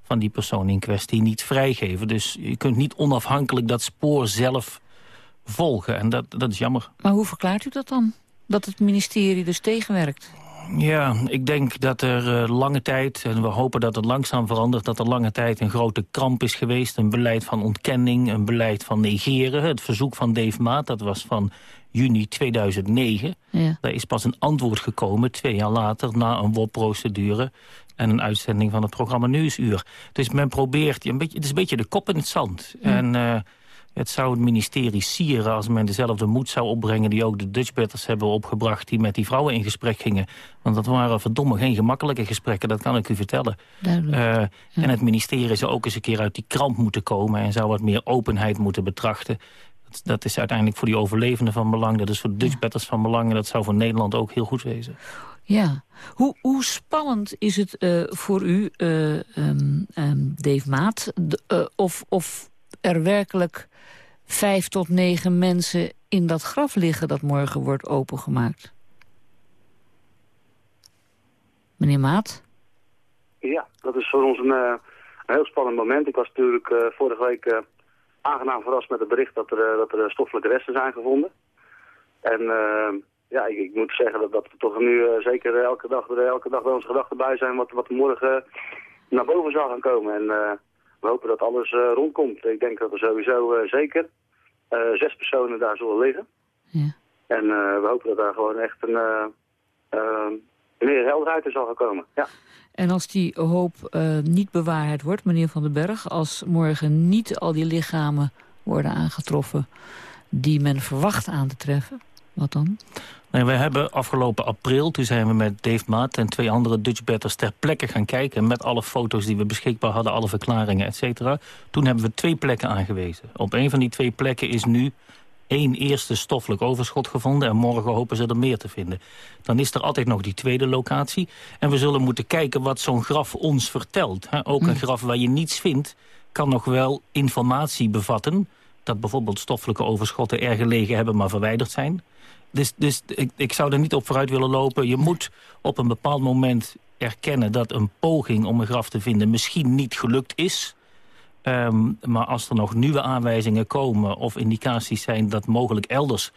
van die persoon in kwestie niet vrijgeven. Dus je kunt niet onafhankelijk dat spoor zelf volgen. En dat, dat is jammer. Maar hoe verklaart u dat dan? Dat het ministerie dus tegenwerkt? Ja, ik denk dat er uh, lange tijd, en we hopen dat het langzaam verandert... dat er lange tijd een grote kramp is geweest. Een beleid van ontkenning, een beleid van negeren. Het verzoek van Dave Maat, dat was van juni 2009. Ja. Daar is pas een antwoord gekomen, twee jaar later... na een WOP-procedure en een uitzending van het programma Nieuwsuur. Dus men probeert, een beetje, het is een beetje de kop in het zand. Hm. En uh, het zou het ministerie sieren als men dezelfde moed zou opbrengen... die ook de Dutchbatters hebben opgebracht die met die vrouwen in gesprek gingen. Want dat waren verdomme geen gemakkelijke gesprekken, dat kan ik u vertellen. Uh, ja. En het ministerie zou ook eens een keer uit die kramp moeten komen... en zou wat meer openheid moeten betrachten. Dat, dat is uiteindelijk voor die overlevenden van belang. Dat is voor de Dutchbatters van belang en dat zou voor Nederland ook heel goed wezen. Ja, hoe, hoe spannend is het uh, voor u, uh, um, um, Dave Maat, uh, of, of er werkelijk vijf tot negen mensen in dat graf liggen dat morgen wordt opengemaakt? Meneer Maat? Ja, dat is voor ons een, een heel spannend moment. Ik was natuurlijk vorige week aangenaam verrast met het bericht dat er, dat er stoffelijke resten zijn gevonden. En ja, ik, ik, moet zeggen dat, dat we toch nu zeker elke dag, elke dag bij onze gedachten bij zijn wat, wat morgen naar boven zal gaan komen. En we hopen dat alles rondkomt. Ik denk dat er sowieso zeker zes personen daar zullen liggen. Ja. En we hopen dat daar gewoon echt een meer helderheid in zal gaan komen. Ja. En als die hoop niet bewaarheid wordt, meneer Van den Berg, als morgen niet al die lichamen worden aangetroffen die men verwacht aan te treffen, wat dan? Nee, wij hebben afgelopen april, toen zijn we met Dave Maat en twee andere Dutchbatters ter plekke gaan kijken. Met alle foto's die we beschikbaar hadden, alle verklaringen, et cetera. Toen hebben we twee plekken aangewezen. Op een van die twee plekken is nu één eerste stoffelijk overschot gevonden... en morgen hopen ze er meer te vinden. Dan is er altijd nog die tweede locatie. En we zullen moeten kijken wat zo'n graf ons vertelt. Hè? Ook een graf waar je niets vindt, kan nog wel informatie bevatten... dat bijvoorbeeld stoffelijke overschotten er gelegen hebben, maar verwijderd zijn... Dus, dus ik, ik zou er niet op vooruit willen lopen. Je moet op een bepaald moment erkennen dat een poging om een graf te vinden misschien niet gelukt is. Um, maar als er nog nieuwe aanwijzingen komen of indicaties zijn dat mogelijk elders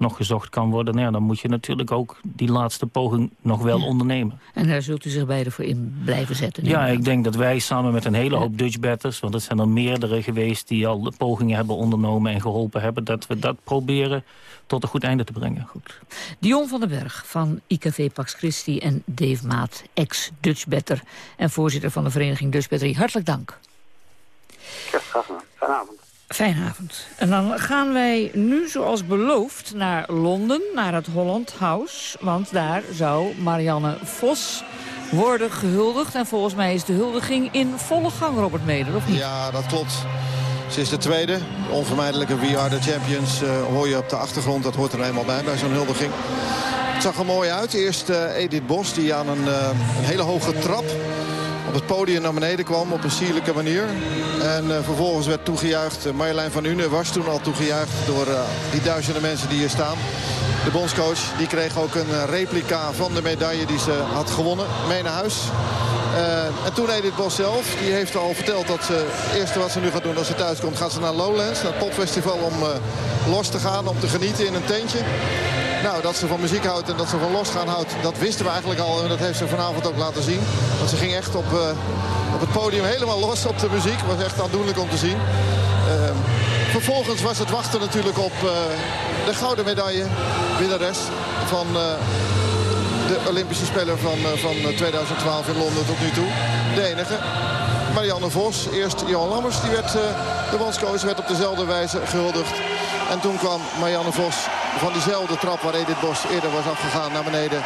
nog gezocht kan worden... Nou ja, dan moet je natuurlijk ook die laatste poging nog wel ondernemen. En daar zult u zich beide voor in blijven zetten? Ja, ik denk dat wij samen met een hele hoop Dutchbatters... want er zijn er meerdere geweest die al pogingen hebben ondernomen en geholpen hebben... dat we dat proberen tot een goed einde te brengen. Goed. Dion van den Berg van IKV Pax Christi en Dave Maat, ex-Dutchbatter... en voorzitter van de vereniging Dutchbattery. Hartelijk dank. Ja, graag gedaan. Fijne avond. Fijne avond. En dan gaan wij nu, zoals beloofd, naar Londen, naar het Holland House. Want daar zou Marianne Vos worden gehuldigd. En volgens mij is de huldiging in volle gang, Robert Meder, of niet? Ja, dat klopt. Ze is de tweede. De onvermijdelijke We Are The Champions uh, hoor je op de achtergrond. Dat hoort er helemaal bij, bij zo'n huldiging. Het zag er mooi uit. Eerst uh, Edith Bos, die aan een, uh, een hele hoge trap op het podium naar beneden kwam op een sierlijke manier. En uh, vervolgens werd toegejuicht. Uh, Marjolein van Une was toen al toegejuicht door uh, die duizenden mensen die hier staan. De bondscoach die kreeg ook een replica van de medaille die ze had gewonnen mee naar huis. en toen Edith Bos zelf, die heeft al verteld dat ze het eerste wat ze nu gaat doen als ze thuis komt... gaat ze naar Lowlands, naar het popfestival om los te gaan, om te genieten in een tentje. Nou, dat ze van muziek houdt en dat ze van losgaan houdt, dat wisten we eigenlijk al. En dat heeft ze vanavond ook laten zien. Want ze ging echt op, uh, op het podium helemaal los op de muziek. was echt aandoenlijk om te zien. Uh, vervolgens was het wachten natuurlijk op uh, de gouden medaille. Winnares van de Olympische Speler van, van 2012 in Londen tot nu toe. De enige. Marianne Vos, eerst Johan Lammers, die werd, de bondscoach, werd op dezelfde wijze gehuldigd. En toen kwam Marianne Vos van diezelfde trap waar Edith Bos eerder was afgegaan naar beneden.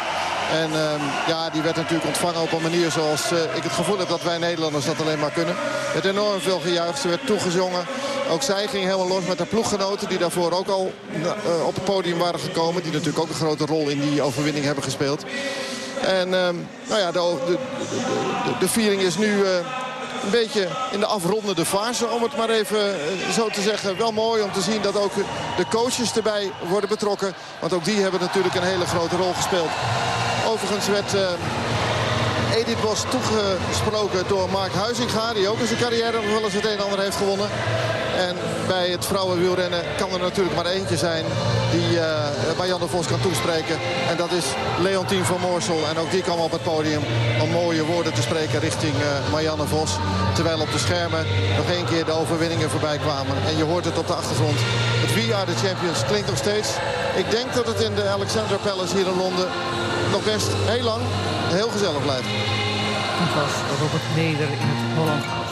En uh, ja, die werd natuurlijk ontvangen op een manier zoals uh, ik het gevoel heb dat wij Nederlanders dat alleen maar kunnen. Werd enorm veel gejuicht, ze werd toegezongen. Ook zij ging helemaal los met haar ploeggenoten die daarvoor ook al uh, op het podium waren gekomen. Die natuurlijk ook een grote rol in die overwinning hebben gespeeld. En uh, nou ja, de, de, de, de viering is nu een beetje in de afrondende fase, om het maar even zo te zeggen. Wel mooi om te zien dat ook de coaches erbij worden betrokken. Want ook die hebben natuurlijk een hele grote rol gespeeld. Overigens werd uh, Edith Bos toegesproken door Mark Huizinga. Die ook in zijn carrière nog wel eens het een en ander heeft gewonnen. En bij het vrouwenwielrennen kan er natuurlijk maar eentje zijn die uh, Marianne Vos kan toespreken. En dat is Leontien van Moorsel. En ook die kwam op het podium om mooie woorden te spreken richting uh, Marianne Vos. Terwijl op de schermen nog één keer de overwinningen voorbij kwamen. En je hoort het op de achtergrond. Het We Are The Champions klinkt nog steeds. Ik denk dat het in de Alexandra Palace hier in Londen nog best heel lang heel gezellig blijft. Het was Robert Meder in het Holland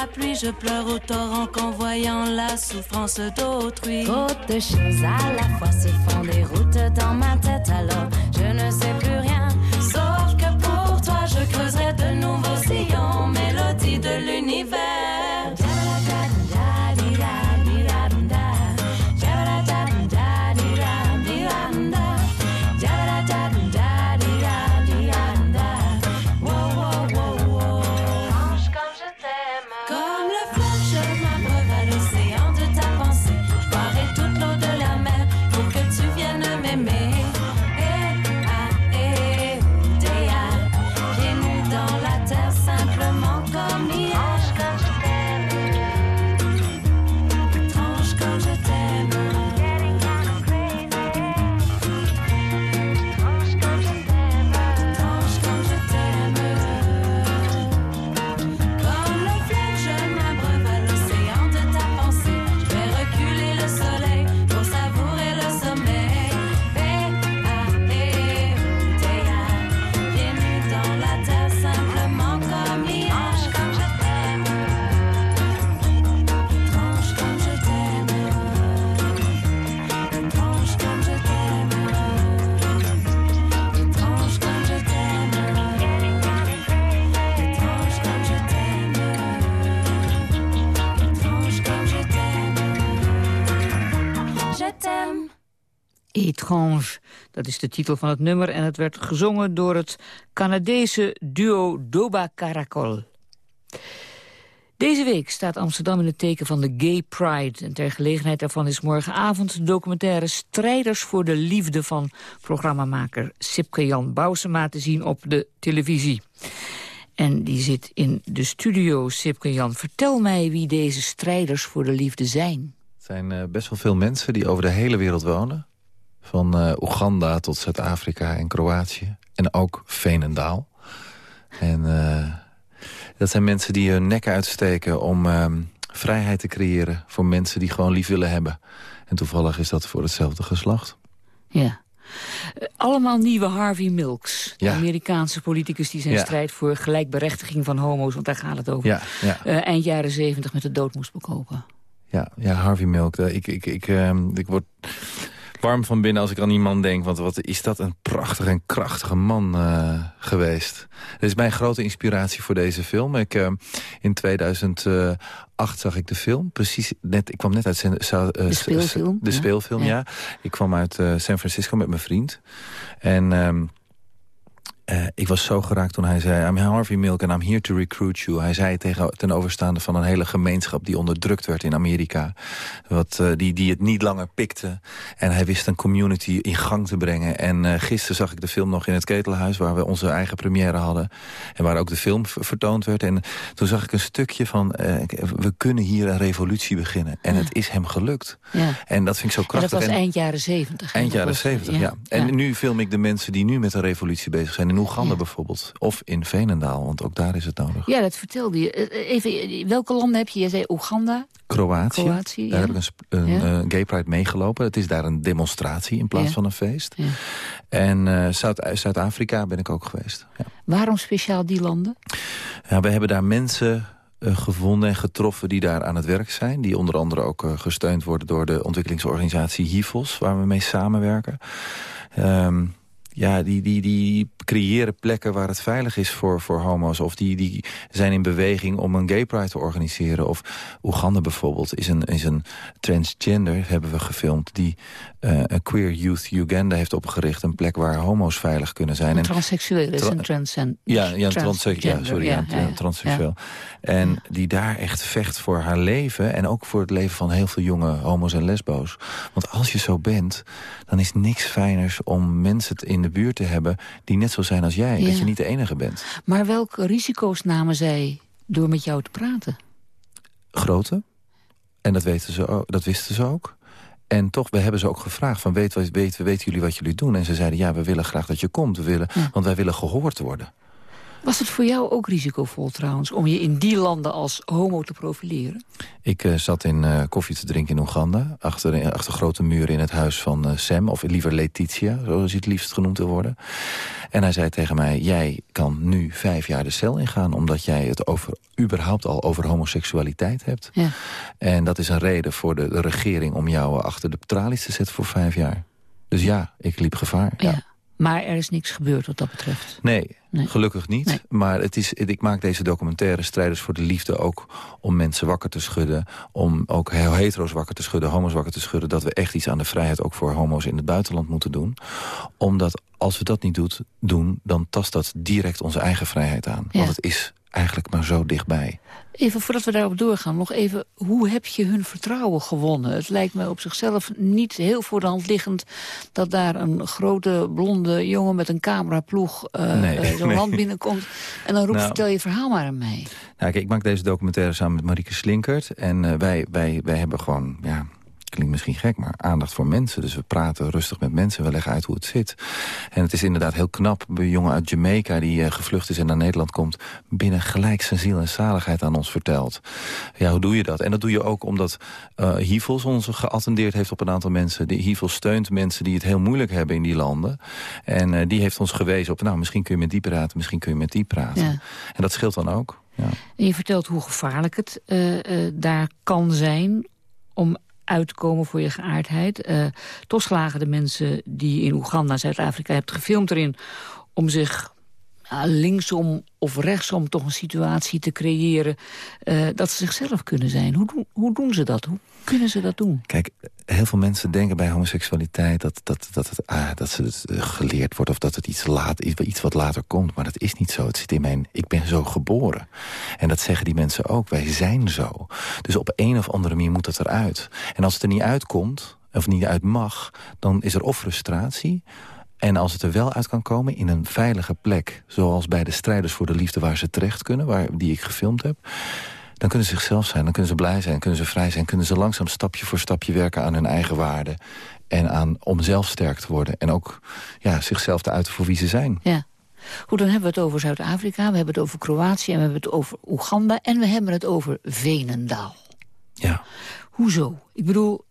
la pluie, je pleure au torrent qu'en voyant la souffrance d'autrui. Trop de choses à la fois se font des routes dans ma tête, alors je ne sais plus rien. Sauf que pour toi, je creuserai de nouveaux sillons, mélodie de l'univers. Dat is de titel van het nummer en het werd gezongen door het Canadese duo Doba Caracol. Deze week staat Amsterdam in het teken van de Gay Pride. En ter gelegenheid daarvan is morgenavond de documentaire Strijders voor de Liefde van programmamaker Sipke Jan Bousema te zien op de televisie. En die zit in de studio, Sipke Jan. Vertel mij wie deze strijders voor de liefde zijn. Het zijn eh, best wel veel mensen die over de hele wereld wonen. Van eh, Oeganda tot Zuid-Afrika en Kroatië. En ook Veenendaal. En eh, dat zijn mensen die hun nek uitsteken om ehm, vrijheid te creëren... voor mensen die gewoon lief willen hebben. En toevallig is dat voor hetzelfde geslacht. Ja. Allemaal nieuwe Harvey Milks. De Ja. Amerikaanse politicus die zijn Ja. strijd voor gelijkberechtiging van homo's... want daar gaat het over. Ja, eh, eind jaren zeventig met de dood moest bekopen. Ja, ja Harvey Milk. Ik, ik, ik, ehm, ik word warm van binnen als ik aan die man denk. Want wat is dat een prachtige en krachtige man eh, geweest. Dat is mijn grote inspiratie voor deze film. Ik, ehm, in 2008 zag ik de film. Precies net, ik kwam net uit... San- eh, De speelfilm, De speelfilm, Ja. ja. Ik kwam uit eh, San Francisco met mijn vriend. En... ehm, eh, ik was zo geraakt toen hij zei... I'm Harvey Milk and I'm here to recruit you. Hij zei tegen, ten overstaande van een hele gemeenschap... die onderdrukt werd in Amerika. Wat, eh, die, die het niet langer pikte. En hij wist een community in gang te brengen. En eh, gisteren zag ik de film nog in het Ketelhuis... waar we onze eigen première hadden. En waar ook de film vertoond werd. En toen zag ik een stukje van... we kunnen hier een revolutie beginnen. En het is hem gelukt. Ja. En dat vind ik zo En dat krachtig. was eind jaren zeventig. Eind jaren zeventig, ja. En nu film ik de mensen die nu met een revolutie bezig zijn. Oeganda bijvoorbeeld. Of in Veenendaal, want ook daar is het nodig. Ja, dat vertelde je. Eh, Even, eh, welke landen heb je? Je zei Oeganda. Kroatië, Kroatië, daar ja. heb ik een, een Ja. eh, gay pride meegelopen. Het is daar een demonstratie in plaats van een feest. Ja. En eh, Zuid- Zuid-Afrika ben ik ook geweest. Ja. Waarom speciaal die landen? Ja, we hebben daar mensen eh, gevonden en getroffen die daar aan het werk zijn. Die onder andere ook eh, gesteund worden door de ontwikkelingsorganisatie HIVOS... waar we mee samenwerken. Ehm, ja, die, die, die creëren plekken waar het veilig is voor, voor homo's. Of die, die zijn in beweging om een gay pride te organiseren. Of Oeganda bijvoorbeeld is een, is een transgender, hebben we gefilmd... die eh, een Queer Youth Uganda heeft opgericht. Een plek waar homo's veilig kunnen zijn. Een En- transseksueel is Tra- een transcend. ja, ja, een transseksueel. Ja, sorry, ja, ja, transseksueel. En die daar echt vecht voor haar leven. En ook voor het leven van heel veel jonge homo's en lesbo's. Want als je zo bent, dan is niks fijners om mensen in de buurt te hebben... die net zo zijn als jij. Dat je niet de enige bent. Maar welke risico's namen zij door met jou te praten? Grote. En dat, weten ze ook, dat wisten ze ook. En toch, we hebben ze ook gevraagd van weet, weet, weten jullie wat jullie doen? En ze zeiden ja, we willen graag dat je komt. We willen, Want wij willen gehoord worden. Was het voor jou ook risicovol trouwens... om je in die landen als homo te profileren? Ik eh, zat in eh, koffie te drinken in Oeganda. Achter, achter grote muren in het huis van eh, Sam. Of liever Letitia, zoals hij het liefst genoemd wil worden. En hij zei tegen mij... jij kan nu vijf jaar de cel ingaan... omdat jij het over, überhaupt al over homoseksualiteit hebt. Ja. En dat is een reden voor de, de regering... om jou achter de tralies te zetten voor vijf jaar. Dus ja, ik liep gevaar. ja. Maar er is niks gebeurd wat dat betreft. Nee, gelukkig niet. Maar het is, ik maak deze documentaire Strijders voor de Liefde ook om mensen wakker te schudden. Om ook hetero's wakker te schudden, homo's wakker te schudden. Dat we echt iets aan de vrijheid ook voor homo's in het buitenland moeten doen. Omdat als we dat niet doet, doen, dan tast dat direct onze eigen vrijheid aan. Ja. Want het is eigenlijk maar zo dichtbij. Even voordat we daarop doorgaan, nog even... hoe heb je hun vertrouwen gewonnen? Het lijkt me op zichzelf niet heel voor de hand liggend... dat daar een grote blonde jongen met een cameraploeg uh, Nee, uh, zo'n nee. land binnenkomt... en dan roept, Nou. vertel je verhaal maar aan mij. Nou, kijk, ik maak deze documentaire samen met Marieke Slinkert. En eh, wij, wij, wij hebben gewoon, ja, klinkt misschien gek, maar aandacht voor mensen. Dus we praten rustig met mensen, we leggen uit hoe het zit. En het is inderdaad heel knap. Een jongen uit Jamaica die eh, gevlucht is en naar Nederland komt... binnen gelijk zijn ziel en zaligheid aan ons vertelt. Ja, hoe doe je dat? En dat doe je ook omdat eh Hivels ons geattendeerd heeft op een aantal mensen. De Hivels steunt mensen die het heel moeilijk hebben in die landen. En eh, die heeft ons gewezen op, nou, misschien kun je met die praten, misschien kun je met die praten. Ja. En dat scheelt dan ook. Ja. En je vertelt hoe gevaarlijk het daar kan zijn om uit te komen voor je geaardheid. Eh, toch slagen de mensen die in Oeganda, Zuid-Afrika hebt gefilmd erin... om zich linksom of rechtsom toch een situatie te creëren... eh, dat ze zichzelf kunnen zijn. Hoe doen, hoe doen ze dat? Hoe kunnen ze dat doen? Kijk, heel veel mensen denken bij homoseksualiteit dat, dat, dat, het, ah, dat ze het eh, geleerd wordt... of dat het iets, laat, iets, iets wat later komt. Maar dat is niet zo. Het zit in mijn... Ik ben zo geboren. En dat zeggen die mensen ook. Wij zijn zo. Dus op een of andere manier moet dat eruit. En als het er niet uitkomt, of niet uit mag... dan is er of frustratie... En als het er wel uit kan komen in een veilige plek... zoals bij de strijders voor de liefde waar ze terecht kunnen... Waar, die ik gefilmd heb... dan kunnen ze zichzelf zijn, dan kunnen ze blij zijn... kunnen ze vrij zijn, kunnen ze langzaam stapje voor stapje werken... aan hun eigen waarde en aan om zelf sterk te worden. En ook ja, zichzelf te uiten voor wie ze zijn. Ja. Goed, dan hebben we het over Zuid-Afrika, we hebben het over Kroatië... en we hebben het over Oeganda en we hebben het over Venendaal. Ja. Hoezo? Ik bedoel,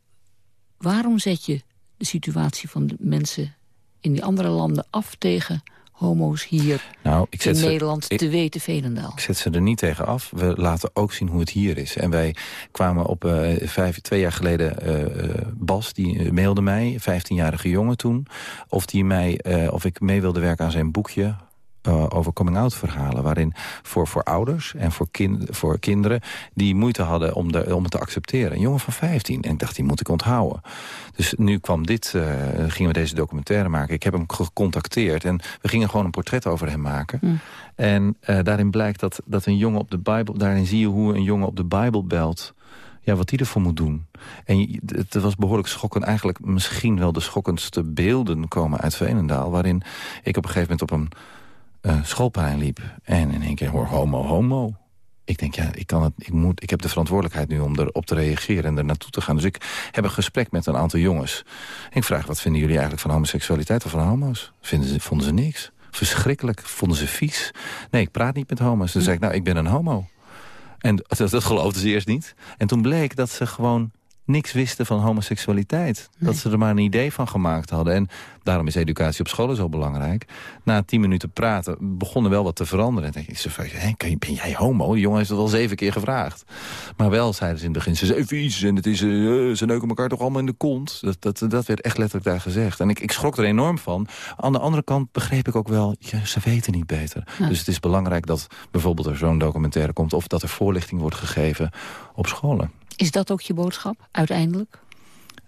waarom zet je de situatie van de mensen in die andere landen af tegen homo's hier Nou, ik zet in ze- Nederland, ik- te weten Venendaal? Ik zet ze er niet tegen af. We laten ook zien hoe het hier is. En wij kwamen op eh, vijf, twee jaar geleden... eh, eh, Bas, die mailde mij, 15-jarige jongen toen... of, die mij, of ik mee wilde werken aan zijn boekje... eh, over coming-out verhalen. Waarin voor, voor ouders en voor, kind, voor kinderen... die moeite hadden om, de, om het te accepteren. Een jongen van 15. En ik dacht, die moet ik onthouden. Dus nu kwam dit, eh, gingen we deze documentaire maken. Ik heb hem gecontacteerd en we gingen gewoon een portret over hem maken. En eh, daarin blijkt dat, dat een jongen op de Bijbel... daarin zie je hoe een jongen op de Bijbel belt... Ja, wat hij ervoor moet doen. En het was behoorlijk schokkend. Eigenlijk misschien wel de schokkendste beelden komen uit Veenendaal... waarin ik op een gegeven moment op een schoolplein liep... en in één keer hoor homo, homo. Ik denk, ja, ik, kan het, ik, moet, ik heb de verantwoordelijkheid nu om erop te reageren... en er naartoe te gaan. Dus ik heb een gesprek met een aantal jongens. En ik vraag, wat vinden jullie eigenlijk van homoseksualiteit of van homo's? Vinden ze, vonden ze niks? Verschrikkelijk. Vonden ze vies? Nee, ik praat niet met homo's. Dus zei ik, nou, ik ben een homo. En dat, dat geloofden ze eerst niet. En toen bleek dat ze gewoon niks wisten van homoseksualiteit. Dat ze er maar een idee van gemaakt hadden. En daarom is educatie op scholen zo belangrijk. Na tien minuten praten begonnen wel wat te veranderen. En denk ik, ze vragen, "Hé, kan je- ben jij homo? Die jongen heeft het al zeven keer gevraagd. Maar wel, zeiden ze in het begin, ze zijn vies. En het is, eh, ze neuken elkaar toch allemaal in de kont. Dat, dat, dat werd echt letterlijk daar gezegd. En ik, ik schrok er enorm van. Aan de andere kant begreep ik ook wel, ja, ze weten niet beter. Dus het is belangrijk dat bijvoorbeeld er zo'n documentaire komt... of dat er voorlichting wordt gegeven op scholen. Is dat ook je boodschap, uiteindelijk?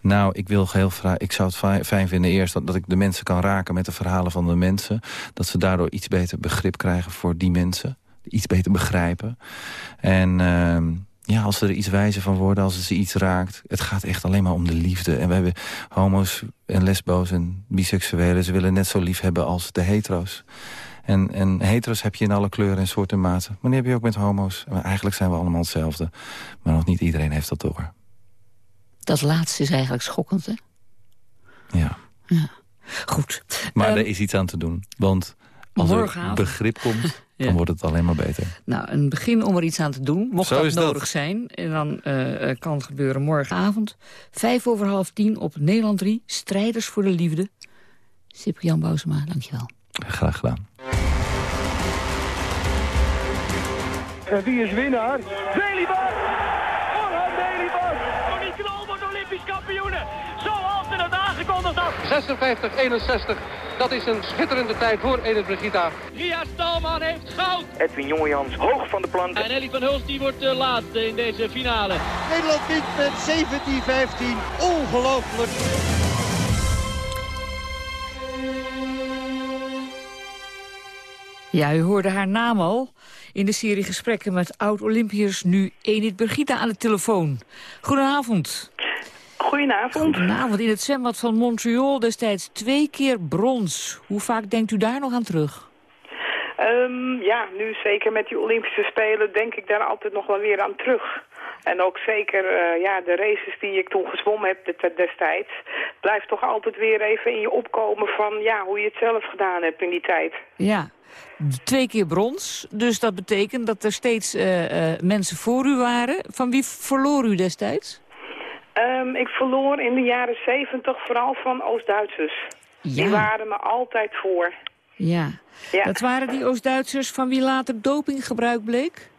Nou, ik wil heel. Ik zou het fi- fijn vinden eerst dat, dat ik de mensen kan raken met de verhalen van de mensen. Dat ze daardoor iets beter begrip krijgen voor die mensen. Iets beter begrijpen. En ehm, ja, als ze er iets wijzer van worden, als ze iets raakt. Het gaat echt alleen maar om de liefde. En we hebben homo's en lesbo's en biseksuelen. Ze willen net zo lief hebben als de hetero's. En, en hetero's heb je in alle kleuren en soorten en maten. Maar die heb je ook met homo's. Maar eigenlijk zijn we allemaal hetzelfde. Maar nog niet iedereen heeft dat door. Dat laatste is eigenlijk schokkend, hè? Ja. Goed. Maar Ehm, er is iets aan te doen. Want Als er begrip komt, Ja. dan wordt het alleen maar beter. Nou, een begin om er iets aan te doen, mocht Zo dat nodig zijn. En dan eh, eh, kan het gebeuren morgenavond. Vijf over half tien op Nederland 3. Strijders voor de liefde. Cyprian Bousema, dankjewel. Graag gedaan. En wie is winnaar? Delibas! 56-61. Dat is een schitterende tijd voor Edith Brigita. Ria Stalman heeft goud. Edwin Jongejans hoog van de plank. En Ellie van Hulst die wordt de laatste in deze finale. Nederland wint met 17-15. Ongelooflijk. Ja, u hoorde haar naam al in de serie gesprekken met oud-Olympiërs. Nu Enid Birgitta aan de telefoon. Goedenavond. Goedenavond. Goedenavond. In het zwembad van Montreal destijds twee keer brons. Hoe vaak denkt u daar nog aan terug? Ehm, ja, nu zeker met die Olympische Spelen denk ik daar altijd nog wel weer aan terug. En ook zeker eh, ja, de races die ik toen gezwommen heb de- destijds... blijft toch altijd weer even in je opkomen van ja, hoe je het zelf gedaan hebt in die tijd. Ja, twee keer brons. Dus dat betekent dat er steeds eh, eh, mensen voor u waren. Van wie verloor u destijds? Ehm, ik verloor in de jaren zeventig vooral van Oost-Duitsers. Die waren me altijd voor. Ja. Ja. Dat waren die Oost-Duitsers van wie later dopinggebruik bleek?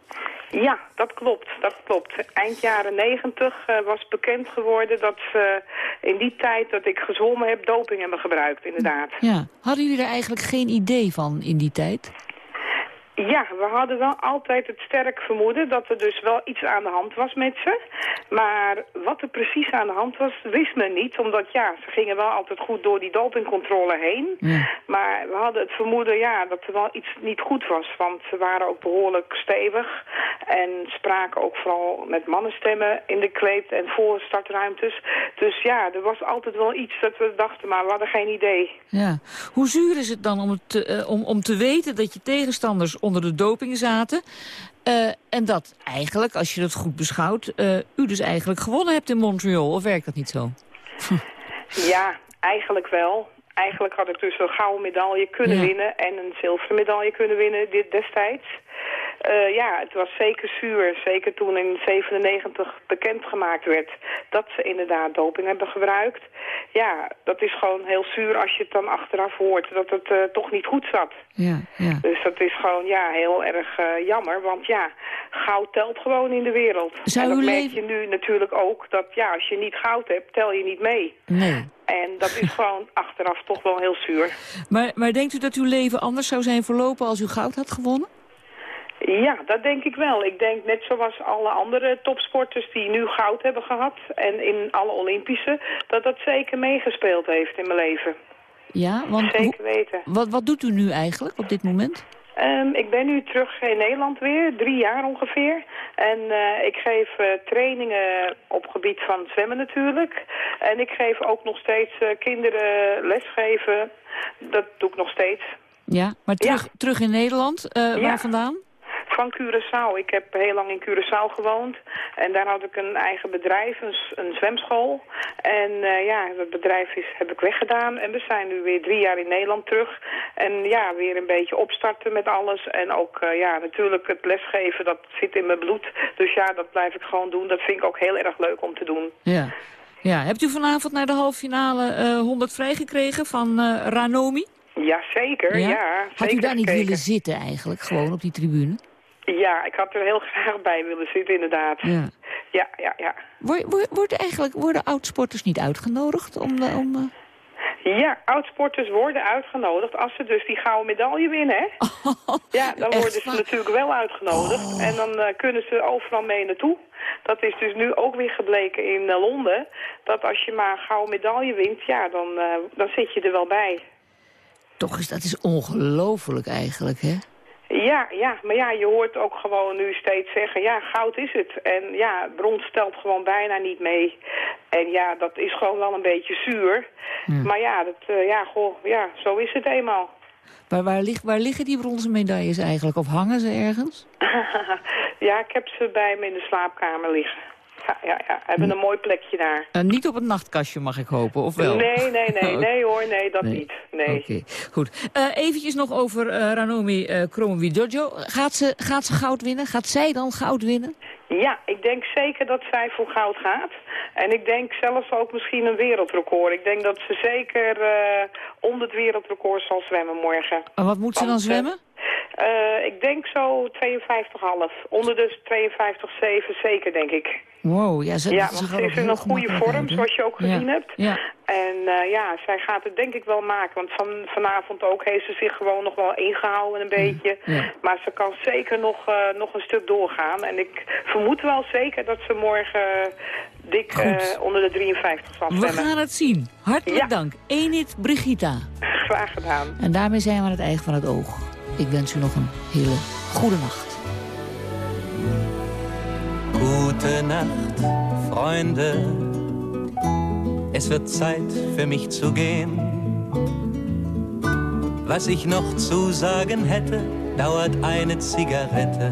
Ja, dat klopt. Dat klopt. Eind jaren negentig eh, was bekend geworden dat ze in die tijd dat ik gezwommen heb doping hebben gebruikt, inderdaad. Ja. Hadden jullie er eigenlijk geen idee van in die tijd? Ja, we hadden wel altijd het sterk vermoeden dat er dus wel iets aan de hand was met ze. Maar wat er precies aan de hand was, wist men niet. Omdat ja, ze gingen wel altijd goed door die dopingcontrole heen. Maar we hadden het vermoeden ja, dat er wel iets niet goed was. Want ze waren ook behoorlijk stevig. En spraken ook vooral met mannenstemmen in de kleed- en voor startruimtes. Dus ja, er was altijd wel iets dat we dachten, maar we hadden geen idee. Ja. Hoe zuur is het dan om, te, eh, om, om te weten dat je tegenstanders onder de doping zaten... eh, en dat eigenlijk, als je het goed beschouwt... eh, u dus eigenlijk gewonnen hebt in Montreal? Of werkt dat niet zo? Ja, eigenlijk wel. Eigenlijk had ik dus een gouden medaille kunnen Ja. winnen en een zilveren medaille kunnen winnen dit destijds. Eh, ja, het was zeker zuur. Zeker toen in 97 bekendgemaakt werd dat ze inderdaad doping hebben gebruikt. Ja, dat is gewoon heel zuur als je het dan achteraf hoort dat het eh, toch niet goed zat. Ja, ja. Dus dat is gewoon ja, heel erg eh, jammer, want ja, goud telt gewoon in de wereld. Zou en dat uw merk leven- je nu natuurlijk ook, dat ja, als je niet goud hebt, tel je niet mee. Nee. En dat is gewoon achteraf toch wel heel zuur. Maar, maar denkt u dat uw leven anders zou zijn verlopen als u goud had gewonnen? Ja, dat denk ik wel. Ik denk net zoals alle andere topsporters die nu goud hebben gehad... en in alle Olympische, dat dat zeker meegespeeld heeft in mijn leven. Ja, want Zeker weten. Wat, wat doet u nu eigenlijk op dit moment? Ehm, ik ben nu terug in Nederland weer, drie jaar ongeveer. En eh, ik geef eh, trainingen op gebied van zwemmen natuurlijk. En ik geef ook nog steeds eh, kinderen lesgeven. Dat doe ik nog steeds. Ja, maar terug, terug in Nederland, Ja. waar vandaan? Van Curaçao. Ik heb heel lang in Curaçao gewoond. En daar had ik een eigen bedrijf, een, een zwemschool. En eh, ja, dat bedrijf is, heb ik weggedaan. En we zijn nu weer drie jaar in Nederland terug. En ja, weer een beetje opstarten met alles. En ook, eh, ja, natuurlijk het lesgeven, dat zit in mijn bloed. Dus ja, dat blijf ik gewoon doen. Dat vind ik ook heel erg leuk om te doen. Ja. ja. Hebt u vanavond naar de halve finale eh 100 vrijgekregen van eh, Ranomi? Jazeker, ja. ja Had u zeker daar niet gekeken. willen zitten eigenlijk, gewoon op die tribune? Ja, ik had er heel graag bij willen zitten, inderdaad. Ja. Ja, ja, ja. Word- eigenlijk worden oudsporters niet uitgenodigd om... eh, om eh, Ja, oudsporters worden uitgenodigd als ze dus die gouden medaille winnen, hè? ja, dan worden ze natuurlijk wel uitgenodigd. En dan eh, kunnen ze overal mee naartoe. Dat is dus nu ook weer gebleken in Londen. Dat als je maar een gouden medaille wint, ja, dan, dan zit je er wel bij. Toch is dat is ongelooflijk eigenlijk, hè? Ja, ja, maar ja, je hoort ook gewoon nu steeds zeggen, ja, goud is het. En ja, brons stelt gewoon bijna niet mee. En ja, dat is gewoon wel een beetje zuur. Maar ja, dat, eh, ja, goh, ja, zo is het eenmaal. Waar, waar, ligt, waar liggen die bronzen medailles eigenlijk? Of hangen ze ergens? ja, ik heb ze bij me in de slaapkamer liggen. Ja, ja, ja. Hebben een mooi plekje daar. Eh, niet op het nachtkastje, mag ik hopen, of wel? Nee, nee, nee, nee hoor, nee, dat Nee. niet. Nee. Oké, goed. Eh eventjes nog over eh, Ranomi uh, Kromowidjojo. Gaat ze, gaat ze goud winnen? Gaat zij dan goud winnen? Ja, ik denk zeker dat zij voor goud gaat. En ik denk zelfs ook misschien een wereldrecord. Ik denk dat ze zeker eh, onder het wereldrecord zal zwemmen morgen. En wat moet ze dan eh, zwemmen? eh, ik denk zo 52,5. Onder de 52,7 zeker, denk ik. Wow, ja, ze, ja, ze ze is in een goede vorm, uit, zoals je ook Ja, gezien hebt. Ja. En ja, zij gaat het denk ik wel maken. Want van, vanavond ook heeft ze zich gewoon nog wel ingehouden een beetje. ja. Maar ze kan zeker nog, nog een stuk doorgaan. En ik vermoed wel zeker dat ze morgen dik eh, onder de 53 zal We zwemmen. gaan het zien. Hartelijk dank. Enid Brigitta. Graag gedaan. En daarmee zijn we aan het eind van het oog. Ik wens u nog een hele goede nacht. Gute Nacht, Freunde. Es wird Zeit für mich zu gehen. Was ich noch zu sagen hätte, dauert eine Zigarette